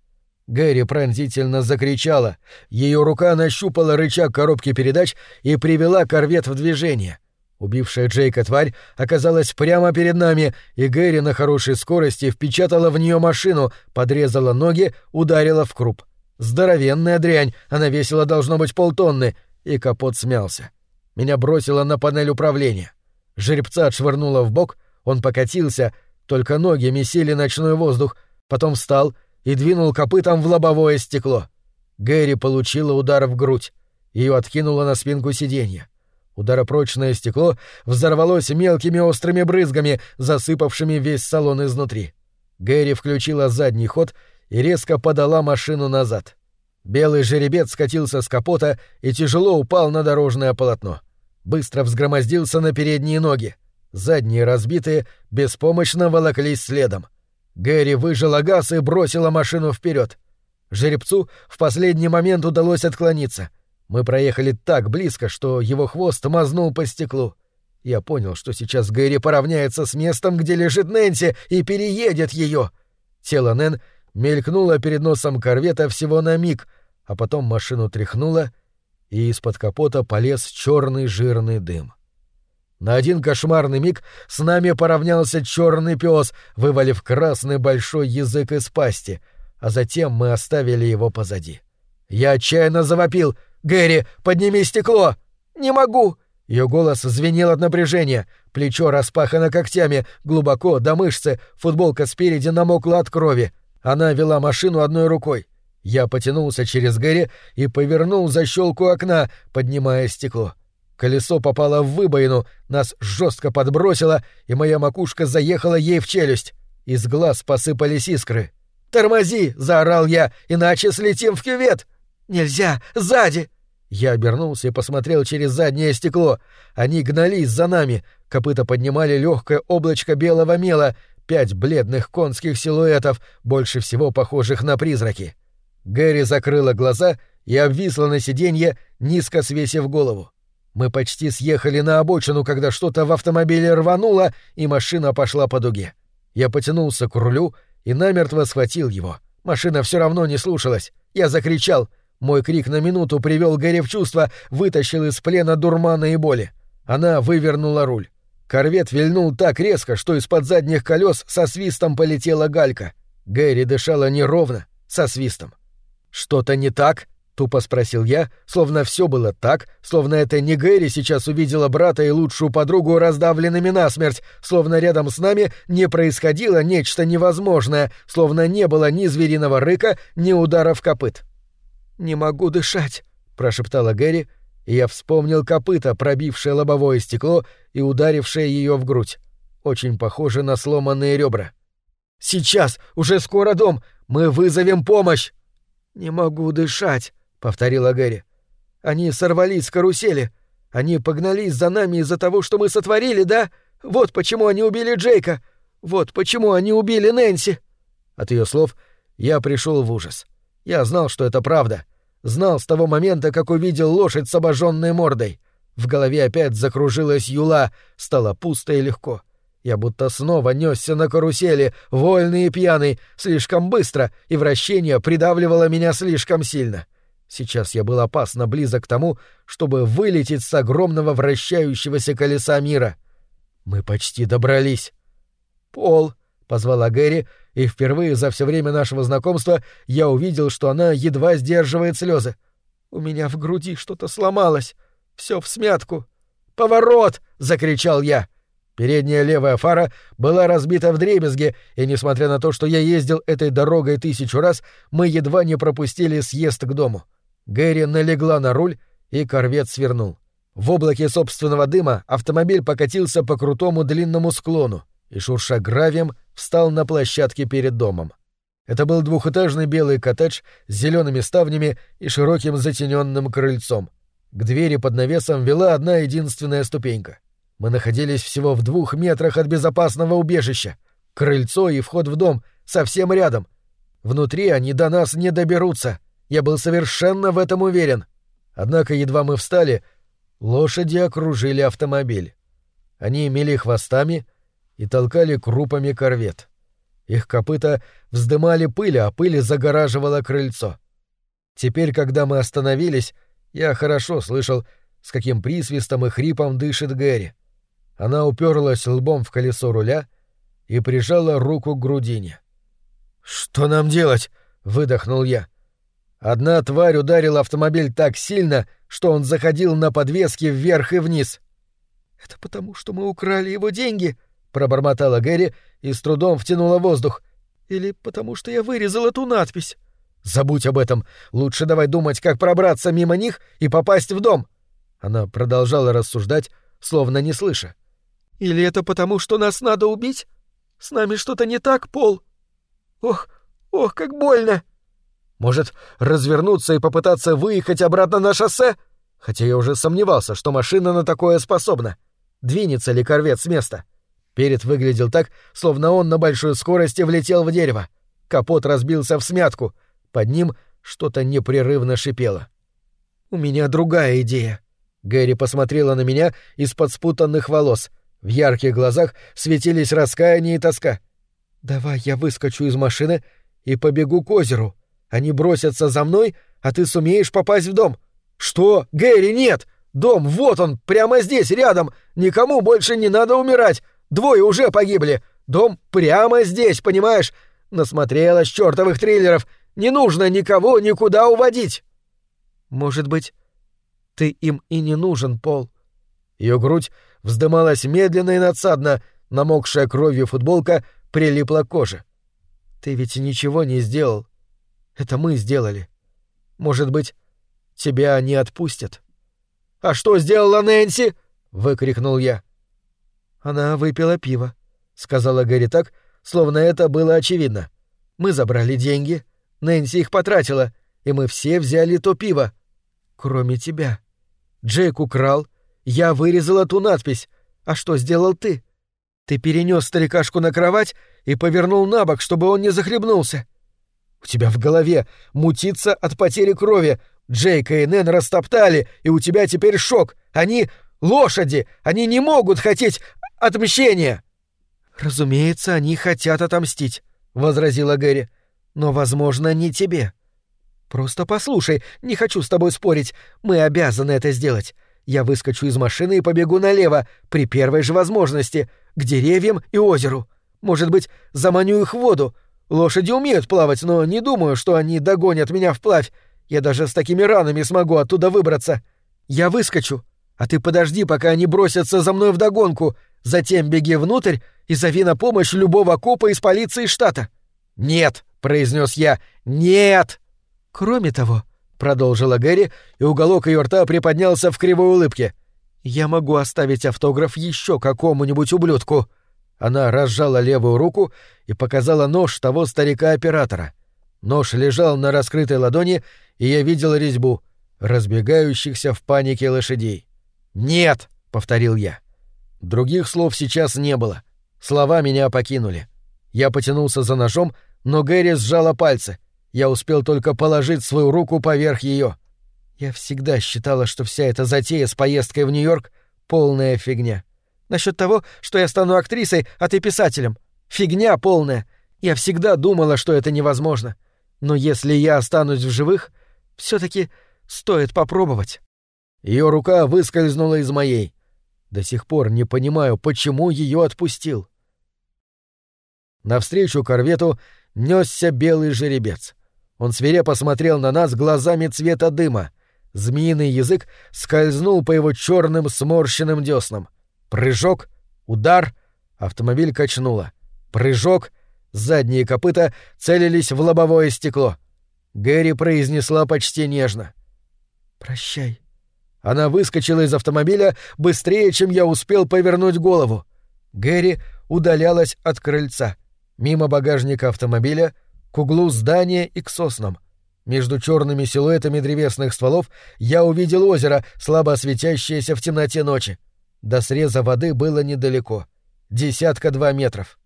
Гэри пронзительно закричала. Ее рука нащупала рычаг коробки передач и привела корвет в движение — Убившая Джейка тварь оказалась прямо перед нами, и Гэри на хорошей скорости впечатала в нее машину, подрезала ноги, ударила в круп. Здоровенная дрянь, она весила должно быть полтонны, и капот смялся. Меня бросило на панель управления. Жеребца отшвырнуло в бок, он покатился, только ноги месили ночной воздух, потом встал и двинул копытом в лобовое стекло. Гэри получила удар в грудь. Ее откинуло на спинку сиденья. Ударопрочное стекло взорвалось мелкими острыми брызгами, засыпавшими весь салон изнутри. Гэри включила задний ход и резко подала машину назад. Белый жеребец скатился с капота и тяжело упал на дорожное полотно. Быстро взгромоздился на передние ноги. Задние разбитые беспомощно волоклись следом. Гэри выжила газ и бросила машину вперед. Жеребцу в последний момент удалось отклониться — мы проехали так близко, что его хвост мазнул по стеклу. Я понял, что сейчас Гэри поравняется с местом, где лежит Нэнси, и переедет ее. Тело Нэн мелькнуло перед носом корвета всего на миг, а потом машину тряхнуло, и из-под капота полез черный жирный дым. На один кошмарный миг с нами поравнялся черный пес, вывалив красный большой язык из пасти, а затем мы оставили его позади. Я отчаянно завопил — «Гэри, подними стекло!» «Не могу!» Ее голос звенел от напряжения. Плечо распахано когтями, глубоко, до мышцы, футболка спереди намокла от крови. Она вела машину одной рукой. Я потянулся через Гэри и повернул защелку окна, поднимая стекло. Колесо попало в выбоину, нас жестко подбросило, и моя макушка заехала ей в челюсть. Из глаз посыпались искры. «Тормози!» — заорал я, — «иначе слетим в кювет!» «Нельзя! Сзади!» Я обернулся и посмотрел через заднее стекло. Они гнались за нами. Копыта поднимали легкое облачко белого мела, пять бледных конских силуэтов, больше всего похожих на призраки. Гэри закрыла глаза и обвисла на сиденье, низко свесив голову. Мы почти съехали на обочину, когда что-то в автомобиле рвануло, и машина пошла по дуге. Я потянулся к рулю и намертво схватил его. Машина все равно не слушалась. Я закричал — мой крик на минуту привел Гэри в чувство, вытащил из плена дурмана и боли. Она вывернула руль. Корвет вильнул так резко, что из-под задних колес со свистом полетела галька. Гэри дышала неровно, со свистом. «Что-то не так?» — тупо спросил я, словно все было так, словно это не Гэри сейчас увидела брата и лучшую подругу раздавленными насмерть, словно рядом с нами не происходило нечто невозможное, словно не было ни звериного рыка, ни ударов копыт. «Не могу дышать», — прошептала Гэри, я вспомнил копыта, пробившее лобовое стекло и ударившее ее в грудь. Очень похоже на сломанные ребра. «Сейчас! Уже скоро дом! Мы вызовем помощь!» «Не могу дышать», — повторила Гэри. «Они сорвались с карусели. Они погнались за нами из-за того, что мы сотворили, да? Вот почему они убили Джейка. Вот почему они убили Нэнси». От ее слов я пришел в ужас. Я знал, что это правда. Знал с того момента, как увидел лошадь с обожженной мордой. В голове опять закружилась юла, стало пусто и легко. Я будто снова несся на карусели, вольный и пьяный, слишком быстро, и вращение придавливало меня слишком сильно. Сейчас я был опасно близок к тому, чтобы вылететь с огромного вращающегося колеса мира. Мы почти добрались. «Пол», — позвала Гэри, и впервые за все время нашего знакомства я увидел, что она едва сдерживает слезы. У меня в груди что-то сломалось. Все в смятку. «Поворот!» — закричал я. Передняя левая фара была разбита в дребезге, и, несмотря на то, что я ездил этой дорогой тысячу раз, мы едва не пропустили съезд к дому. Гэри налегла на руль, и корвет свернул. В облаке собственного дыма автомобиль покатился по крутому длинному склону и, шурша гравием, встал на площадке перед домом. Это был двухэтажный белый коттедж с зелеными ставнями и широким затененным крыльцом. К двери под навесом вела одна единственная ступенька. Мы находились всего в двух метрах от безопасного убежища. Крыльцо и вход в дом совсем рядом. Внутри они до нас не доберутся. Я был совершенно в этом уверен. Однако едва мы встали, лошади окружили автомобиль. Они мели хвостами и толкали крупами корвет. Их копыта вздымали пыль, а пыль загораживала крыльцо. Теперь, когда мы остановились, я хорошо слышал, с каким присвистом и хрипом дышит Гэри. Она уперлась лбом в колесо руля и прижала руку к грудине. «Что нам делать?» — выдохнул я. Одна тварь ударила автомобиль так сильно, что он заходил на подвеске вверх и вниз. «Это потому, что мы украли его деньги?» — пробормотала Гэри и с трудом втянула воздух. «Или потому что я вырезал эту надпись?» «Забудь об этом. Лучше давай думать, как пробраться мимо них и попасть в дом». Она продолжала рассуждать, словно не слыша. «Или это потому, что нас надо убить? С нами что-то не так, Пол? Ох, ох, как больно!» «Может, развернуться и попытаться выехать обратно на шоссе?» Хотя я уже сомневался, что машина на такое способна. Двинется ли корвет с места? Перед выглядел так, словно он на большой скорости влетел в дерево. Капот разбился в смятку. Под ним что-то непрерывно шипело. «У меня другая идея». Гэри посмотрела на меня из-под спутанных волос. В ярких глазах светились раскаяние и тоска. «Давай я выскочу из машины и побегу к озеру. Они бросятся за мной, а ты сумеешь попасть в дом». «Что? Гэри, нет! Дом, вот он, прямо здесь, рядом! Никому больше не надо умирать! Двое уже погибли! Дом прямо здесь, понимаешь? Насмотрелась чертовых триллеров! Не нужно никого никуда уводить!» «Может быть, ты им и не нужен, Пол?» Ее грудь вздымалась медленно и надсадно, намокшая кровью футболка прилипла к коже. «Ты ведь ничего не сделал. Это мы сделали. Может быть, тебя не отпустят. «А что сделала Нэнси?» — выкрикнул я. «Она выпила пиво», — сказала Гэри так, словно это было очевидно. «Мы забрали деньги, Нэнси их потратила, и мы все взяли то пиво. Кроме тебя. Джейк украл, я вырезала ту надпись. А что сделал ты? Ты перенес старикашку на кровать и повернул на бок, чтобы он не захлебнулся. У тебя в голове мутится от потери крови, Джейка и Нэн растоптали, и у тебя теперь шок. Они — лошади, они не могут хотеть отмщения!» «Разумеется, они хотят отомстить», — возразила Гэри. «Но, возможно, не тебе. Просто послушай, не хочу с тобой спорить, мы обязаны это сделать. Я выскочу из машины и побегу налево, при первой же возможности, к деревьям и озеру. Может быть, заманю их в воду. Лошади умеют плавать, но не думаю, что они догонят меня вплавь. Я даже с такими ранами смогу оттуда выбраться. Я выскочу, а ты подожди, пока они бросятся за мной вдогонку, затем беги внутрь и зови на помощь любого копа из полиции штата». «Нет», — произнес я, — «нет». «Кроме того», — продолжила Гэри, и уголок ее рта приподнялся в кривой улыбке, — «я могу оставить автограф еще какому-нибудь ублюдку». Она разжала левую руку и показала нож того старика-оператора. Нож лежал на раскрытой ладони, и я видел резьбу, разбегающихся в панике лошадей. «Нет!» — повторил я. Других слов сейчас не было. Слова меня покинули. Я потянулся за ножом, но Гэри сжала пальцы. Я успел только положить свою руку поверх ее. Я всегда считала, что вся эта затея с поездкой в Нью-Йорк — полная фигня. Насчет того, что я стану актрисой, а ты писателем. Фигня полная. Я всегда думала, что это невозможно. Но если я останусь в живых, все-таки стоит попробовать. Ее рука выскользнула из моей. До сих пор не понимаю, почему ее отпустил. Навстречу корвету несся белый жеребец. Он свирепо смотрел на нас глазами цвета дыма. Змеиный язык скользнул по его черным сморщенным деснам. Прыжок, удар, автомобиль качнуло. Прыжок, Задние копыта целились в лобовое стекло. Гэри произнесла почти нежно. «Прощай». Она выскочила из автомобиля быстрее, чем я успел повернуть голову. Гэри удалялась от крыльца, мимо багажника автомобиля, к углу здания и к соснам. Между черными силуэтами древесных стволов я увидел озеро, слабо светящееся в темноте ночи. До среза воды было недалеко. Десятка-два метров.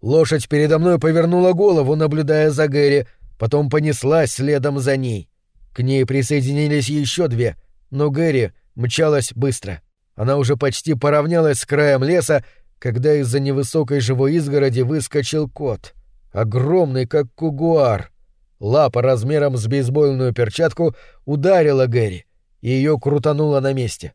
Лошадь передо мной повернула голову, наблюдая за Гэри, потом понеслась следом за ней. К ней присоединились еще две, но Гэри мчалась быстро. Она уже почти поравнялась с краем леса, когда из-за невысокой живой изгороди выскочил кот. Огромный, как кугуар. Лапа размером с бейсбольную перчатку ударила Гэри, и ее крутануло на месте.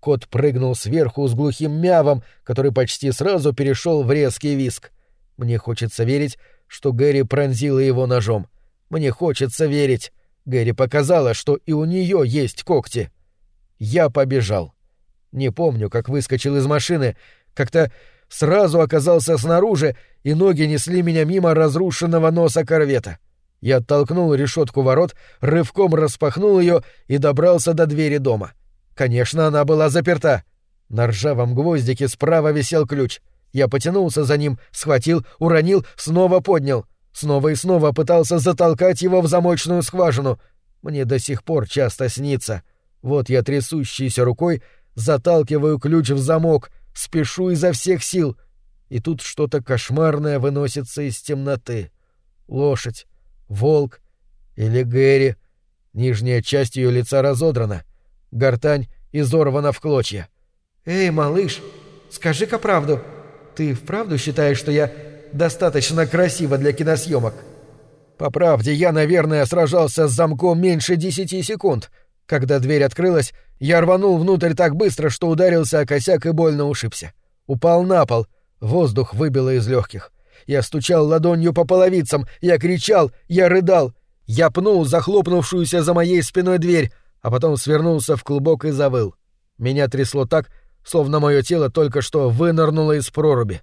Кот прыгнул сверху с глухим мявом, который почти сразу перешел в резкий виск. Мне хочется верить, что Гэри пронзила его ножом. Мне хочется верить. Гэри показала, что и у нее есть когти. Я побежал. Не помню, как выскочил из машины, как-то сразу оказался снаружи, и ноги несли меня мимо разрушенного носа корвета. Я оттолкнул решетку ворот, рывком распахнул ее и добрался до двери дома. Конечно, она была заперта. На ржавом гвоздике справа висел ключ. Я потянулся за ним, схватил, уронил, снова поднял. Снова и снова пытался затолкать его в замочную скважину. Мне до сих пор часто снится. Вот я трясущейся рукой заталкиваю ключ в замок, спешу изо всех сил. И тут что-то кошмарное выносится из темноты. Лошадь, волк или Гэри. Нижняя часть ее лица разодрана. Гортань изорвана в клочья. «Эй, малыш, скажи-ка правду. Ты вправду считаешь, что я достаточно красива для киносъемок?» По правде, я, наверное, сражался с замком меньше десяти секунд. Когда дверь открылась, я рванул внутрь так быстро, что ударился о косяк и больно ушибся. Упал на пол, воздух выбило из легких. Я стучал ладонью по половицам, я кричал, я рыдал. Я пнул захлопнувшуюся за моей спиной дверь, а потом свернулся в клубок и завыл. Меня трясло так, словно мое тело только что вынырнуло из проруби.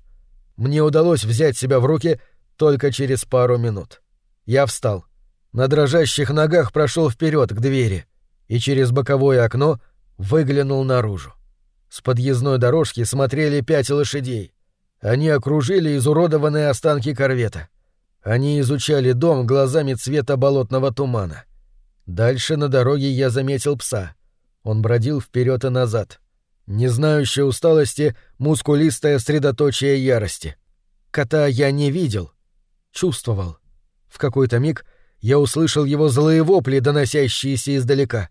Мне удалось взять себя в руки только через пару минут. Я встал. На дрожащих ногах прошел вперед к двери и через боковое окно выглянул наружу. С подъездной дорожки смотрели пять лошадей. Они окружили изуродованные останки корвета. Они изучали дом глазами цвета болотного тумана. Дальше на дороге я заметил пса. Он бродил вперед и назад не знающая усталости, мускулистое средоточие ярости. Кота я не видел, чувствовал. В какой-то миг я услышал его злые вопли, доносящиеся издалека.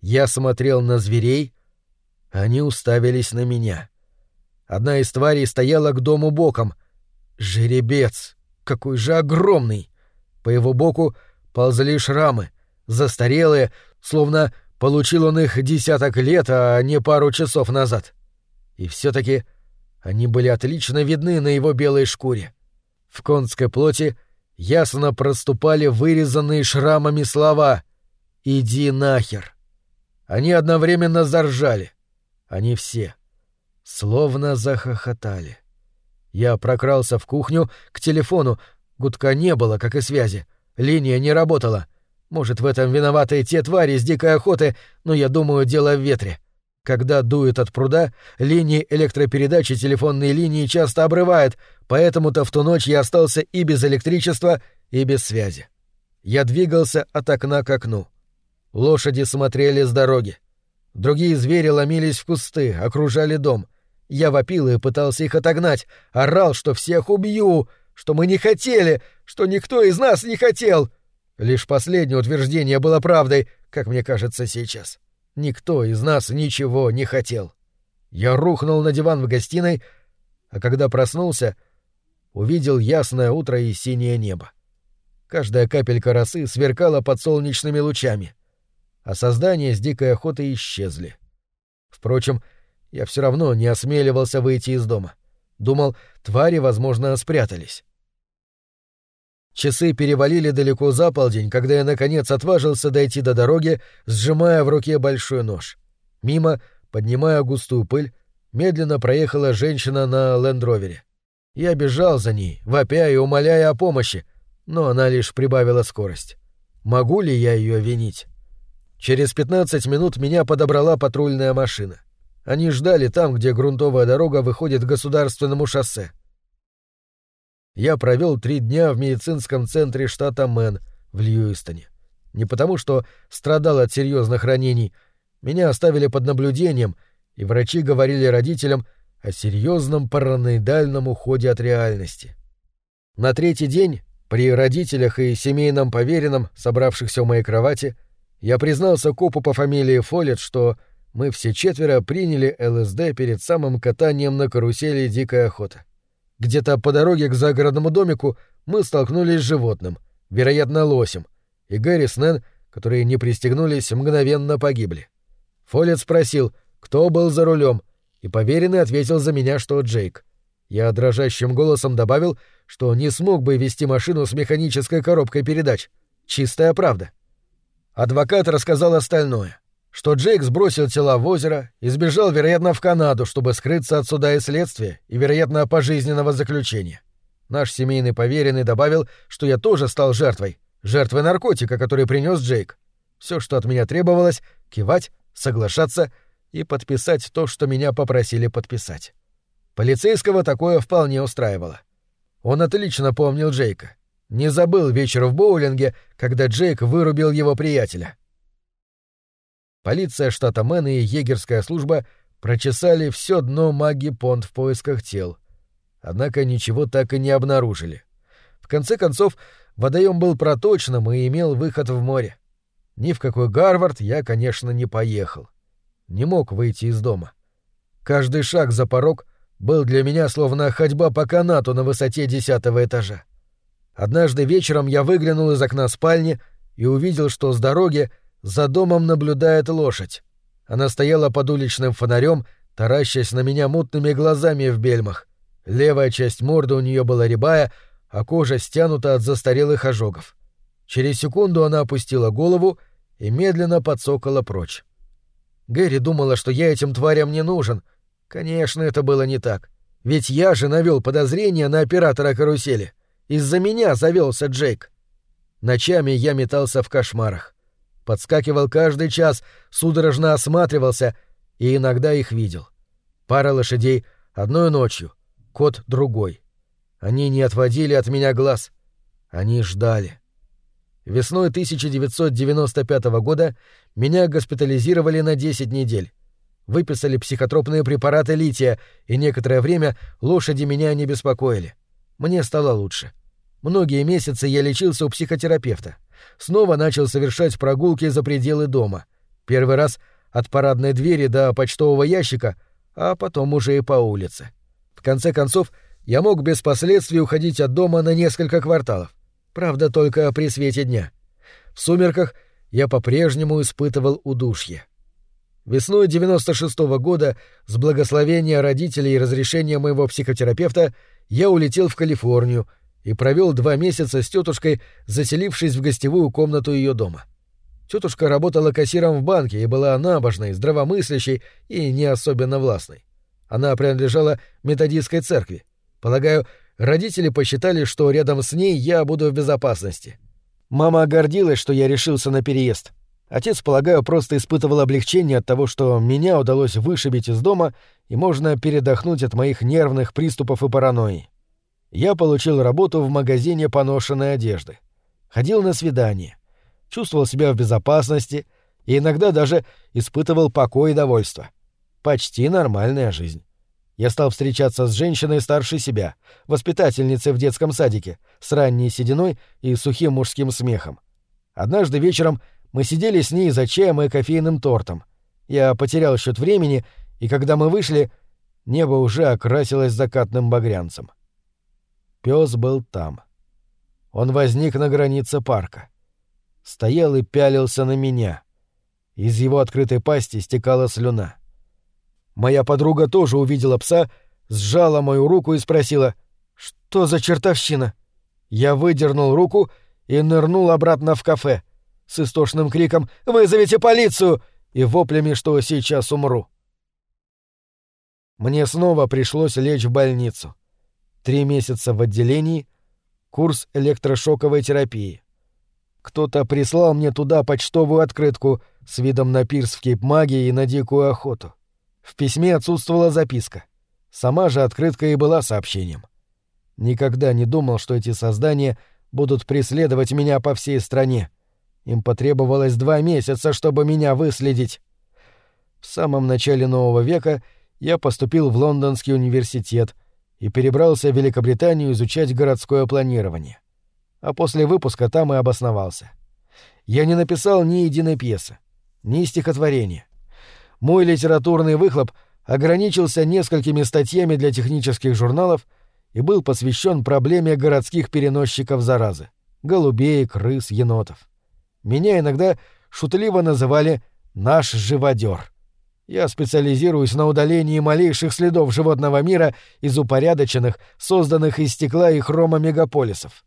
Я смотрел на зверей, они уставились на меня. Одна из тварей стояла к дому боком. Жеребец! Какой же огромный! По его боку ползли шрамы, застарелые, словно Получил он их десяток лет, а не пару часов назад. И все таки они были отлично видны на его белой шкуре. В конской плоти ясно проступали вырезанные шрамами слова «Иди нахер». Они одновременно заржали. Они все. Словно захохотали. Я прокрался в кухню к телефону. Гудка не было, как и связи. Линия не работала. Может, в этом виноваты те твари с дикой охоты, но я думаю, дело в ветре. Когда дует от пруда, линии электропередачи телефонные линии часто обрывает, поэтому-то в ту ночь я остался и без электричества, и без связи. Я двигался от окна к окну. Лошади смотрели с дороги. Другие звери ломились в кусты, окружали дом. Я вопил и пытался их отогнать, орал, что всех убью, что мы не хотели, что никто из нас не хотел — Лишь последнее утверждение было правдой, как мне кажется сейчас. Никто из нас ничего не хотел. Я рухнул на диван в гостиной, а когда проснулся, увидел ясное утро и синее небо. Каждая капелька росы сверкала под солнечными лучами, а создания с дикой охотой исчезли. Впрочем, я все равно не осмеливался выйти из дома. Думал, твари, возможно, спрятались. Часы перевалили далеко за полдень, когда я наконец отважился дойти до дороги, сжимая в руке большой нож. Мимо, поднимая густую пыль, медленно проехала женщина на лендровере. Я бежал за ней, вопя и умоляя о помощи, но она лишь прибавила скорость. Могу ли я ее винить? Через 15 минут меня подобрала патрульная машина. Они ждали там, где грунтовая дорога выходит к государственному шоссе я провел три дня в медицинском центре штата Мэн в Льюистоне. Не потому, что страдал от серьезных ранений. Меня оставили под наблюдением, и врачи говорили родителям о серьезном параноидальном уходе от реальности. На третий день, при родителях и семейном поверенном, собравшихся у моей кровати, я признался копу по фамилии Фоллет, что мы все четверо приняли ЛСД перед самым катанием на карусели «Дикая охота». Где-то по дороге к загородному домику мы столкнулись с животным, вероятно, лосем, и Гэри с Нэн, которые не пристегнулись, мгновенно погибли. Фоллет спросил, кто был за рулем, и поверенный ответил за меня, что Джейк. Я дрожащим голосом добавил, что не смог бы вести машину с механической коробкой передач. Чистая правда. Адвокат рассказал остальное что Джейк сбросил тела в озеро и сбежал, вероятно, в Канаду, чтобы скрыться от суда и следствия и, вероятно, пожизненного заключения. Наш семейный поверенный добавил, что я тоже стал жертвой, жертвой наркотика, который принес Джейк. Все, что от меня требовалось — кивать, соглашаться и подписать то, что меня попросили подписать. Полицейского такое вполне устраивало. Он отлично помнил Джейка. Не забыл вечер в боулинге, когда Джейк вырубил его приятеля. Полиция штата Мэн и егерская служба прочесали все дно маги Понт в поисках тел. Однако ничего так и не обнаружили. В конце концов, водоем был проточным и имел выход в море. Ни в какой Гарвард я, конечно, не поехал. Не мог выйти из дома. Каждый шаг за порог был для меня словно ходьба по канату на высоте десятого этажа. Однажды вечером я выглянул из окна спальни и увидел, что с дороги за домом наблюдает лошадь. Она стояла под уличным фонарем, таращась на меня мутными глазами в бельмах. Левая часть морды у нее была рябая, а кожа стянута от застарелых ожогов. Через секунду она опустила голову и медленно подсокала прочь. Гэри думала, что я этим тварям не нужен. Конечно, это было не так. Ведь я же навел подозрение на оператора карусели. Из-за меня завелся Джейк. Ночами я метался в кошмарах подскакивал каждый час, судорожно осматривался и иногда их видел. Пара лошадей одной ночью, кот другой. Они не отводили от меня глаз. Они ждали. Весной 1995 года меня госпитализировали на 10 недель. Выписали психотропные препараты лития, и некоторое время лошади меня не беспокоили. Мне стало лучше. Многие месяцы я лечился у психотерапевта снова начал совершать прогулки за пределы дома. Первый раз от парадной двери до почтового ящика, а потом уже и по улице. В конце концов, я мог без последствий уходить от дома на несколько кварталов. Правда, только при свете дня. В сумерках я по-прежнему испытывал удушье. Весной 96 -го года, с благословения родителей и разрешения моего психотерапевта, я улетел в Калифорнию — и провел два месяца с тетушкой, заселившись в гостевую комнату ее дома. Тетушка работала кассиром в банке и была набожной, здравомыслящей и не особенно властной. Она принадлежала методистской церкви. Полагаю, родители посчитали, что рядом с ней я буду в безопасности. Мама гордилась, что я решился на переезд. Отец, полагаю, просто испытывал облегчение от того, что меня удалось вышибить из дома, и можно передохнуть от моих нервных приступов и паранойи я получил работу в магазине поношенной одежды. Ходил на свидания, чувствовал себя в безопасности и иногда даже испытывал покой и довольство. Почти нормальная жизнь. Я стал встречаться с женщиной старше себя, воспитательницей в детском садике, с ранней сединой и сухим мужским смехом. Однажды вечером мы сидели с ней за чаем и кофейным тортом. Я потерял счет времени, и когда мы вышли, небо уже окрасилось закатным багрянцем. Пес был там. Он возник на границе парка. Стоял и пялился на меня. Из его открытой пасти стекала слюна. Моя подруга тоже увидела пса, сжала мою руку и спросила, «Что за чертовщина?» Я выдернул руку и нырнул обратно в кафе с истошным криком «Вызовите полицию!» и воплями, что сейчас умру. Мне снова пришлось лечь в больницу три месяца в отделении, курс электрошоковой терапии. Кто-то прислал мне туда почтовую открытку с видом на пирс в Кейп-Маге и на дикую охоту. В письме отсутствовала записка. Сама же открытка и была сообщением. Никогда не думал, что эти создания будут преследовать меня по всей стране. Им потребовалось два месяца, чтобы меня выследить. В самом начале нового века я поступил в Лондонский университет и перебрался в Великобританию изучать городское планирование. А после выпуска там и обосновался. Я не написал ни единой пьесы, ни стихотворения. Мой литературный выхлоп ограничился несколькими статьями для технических журналов и был посвящен проблеме городских переносчиков заразы — голубей, крыс, енотов. Меня иногда шутливо называли «наш живодер». Я специализируюсь на удалении малейших следов животного мира из упорядоченных, созданных из стекла и хрома мегаполисов.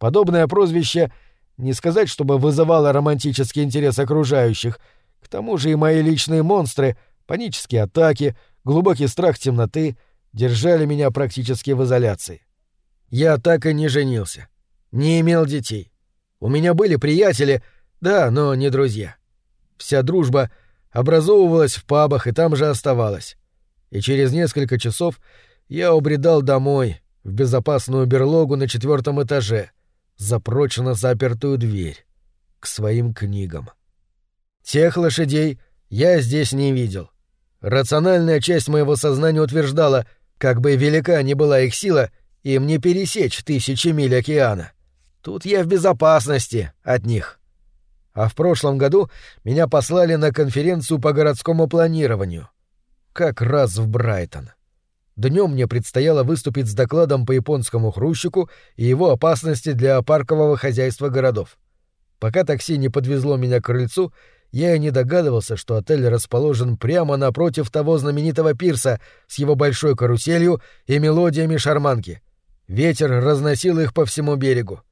Подобное прозвище не сказать, чтобы вызывало романтический интерес окружающих, к тому же и мои личные монстры, панические атаки, глубокий страх темноты держали меня практически в изоляции. Я так и не женился, не имел детей. У меня были приятели, да, но не друзья. Вся дружба — образовывалась в пабах и там же оставалась. И через несколько часов я убредал домой, в безопасную берлогу на четвертом этаже, за прочно запертую дверь, к своим книгам. Тех лошадей я здесь не видел. Рациональная часть моего сознания утверждала, как бы велика ни была их сила, им не пересечь тысячи миль океана. Тут я в безопасности от них. А в прошлом году меня послали на конференцию по городскому планированию. Как раз в Брайтон. Днем мне предстояло выступить с докладом по японскому хрущику и его опасности для паркового хозяйства городов. Пока такси не подвезло меня к крыльцу, я и не догадывался, что отель расположен прямо напротив того знаменитого пирса с его большой каруселью и мелодиями шарманки. Ветер разносил их по всему берегу.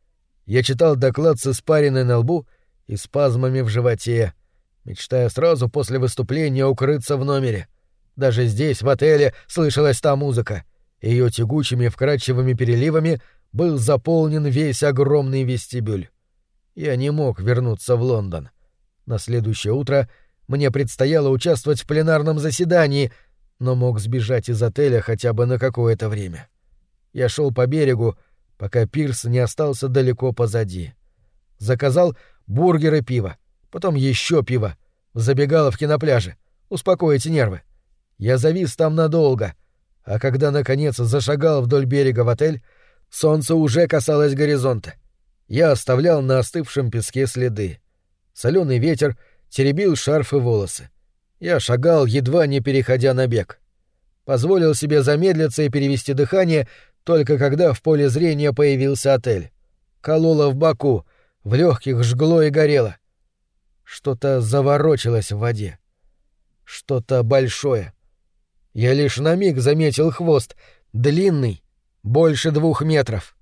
Я читал доклад с испаренной на лбу — и спазмами в животе, мечтая сразу после выступления укрыться в номере. Даже здесь, в отеле, слышалась та музыка. Ее тягучими вкрадчивыми переливами был заполнен весь огромный вестибюль. Я не мог вернуться в Лондон. На следующее утро мне предстояло участвовать в пленарном заседании, но мог сбежать из отеля хотя бы на какое-то время. Я шел по берегу, пока пирс не остался далеко позади. Заказал бургер и пиво, потом еще пиво. Забегала в кинопляже. Успокоите нервы. Я завис там надолго, а когда, наконец, зашагал вдоль берега в отель, солнце уже касалось горизонта. Я оставлял на остывшем песке следы. Соленый ветер теребил шарф и волосы. Я шагал, едва не переходя на бег. Позволил себе замедлиться и перевести дыхание, только когда в поле зрения появился отель. Кололо в боку, в легких жгло и горело. Что-то заворочилось в воде. Что-то большое. Я лишь на миг заметил хвост, длинный, больше двух метров.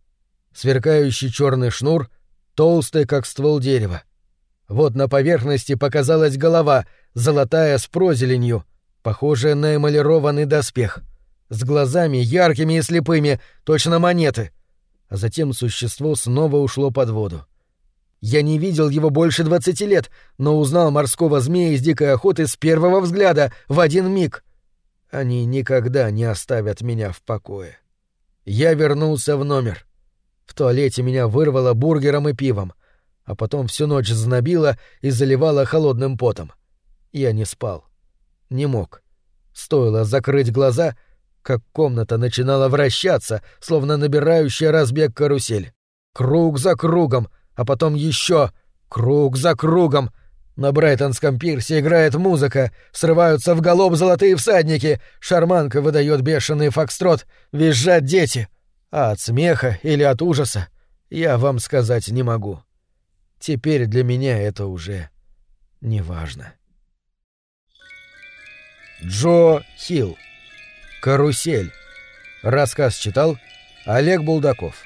Сверкающий черный шнур, толстый, как ствол дерева. Вот на поверхности показалась голова, золотая с прозеленью, похожая на эмалированный доспех, с глазами яркими и слепыми, точно монеты. А затем существо снова ушло под воду. Я не видел его больше двадцати лет, но узнал морского змея из дикой охоты с первого взгляда, в один миг. Они никогда не оставят меня в покое. Я вернулся в номер. В туалете меня вырвало бургером и пивом, а потом всю ночь знобило и заливало холодным потом. Я не спал. Не мог. Стоило закрыть глаза, как комната начинала вращаться, словно набирающая разбег карусель. Круг за кругом — а потом еще круг за кругом. На Брайтонском пирсе играет музыка, срываются в галоп золотые всадники, шарманка выдает бешеный фокстрот, визжат дети. А от смеха или от ужаса я вам сказать не могу. Теперь для меня это уже не важно. Джо Хилл. Карусель. Рассказ читал Олег Булдаков.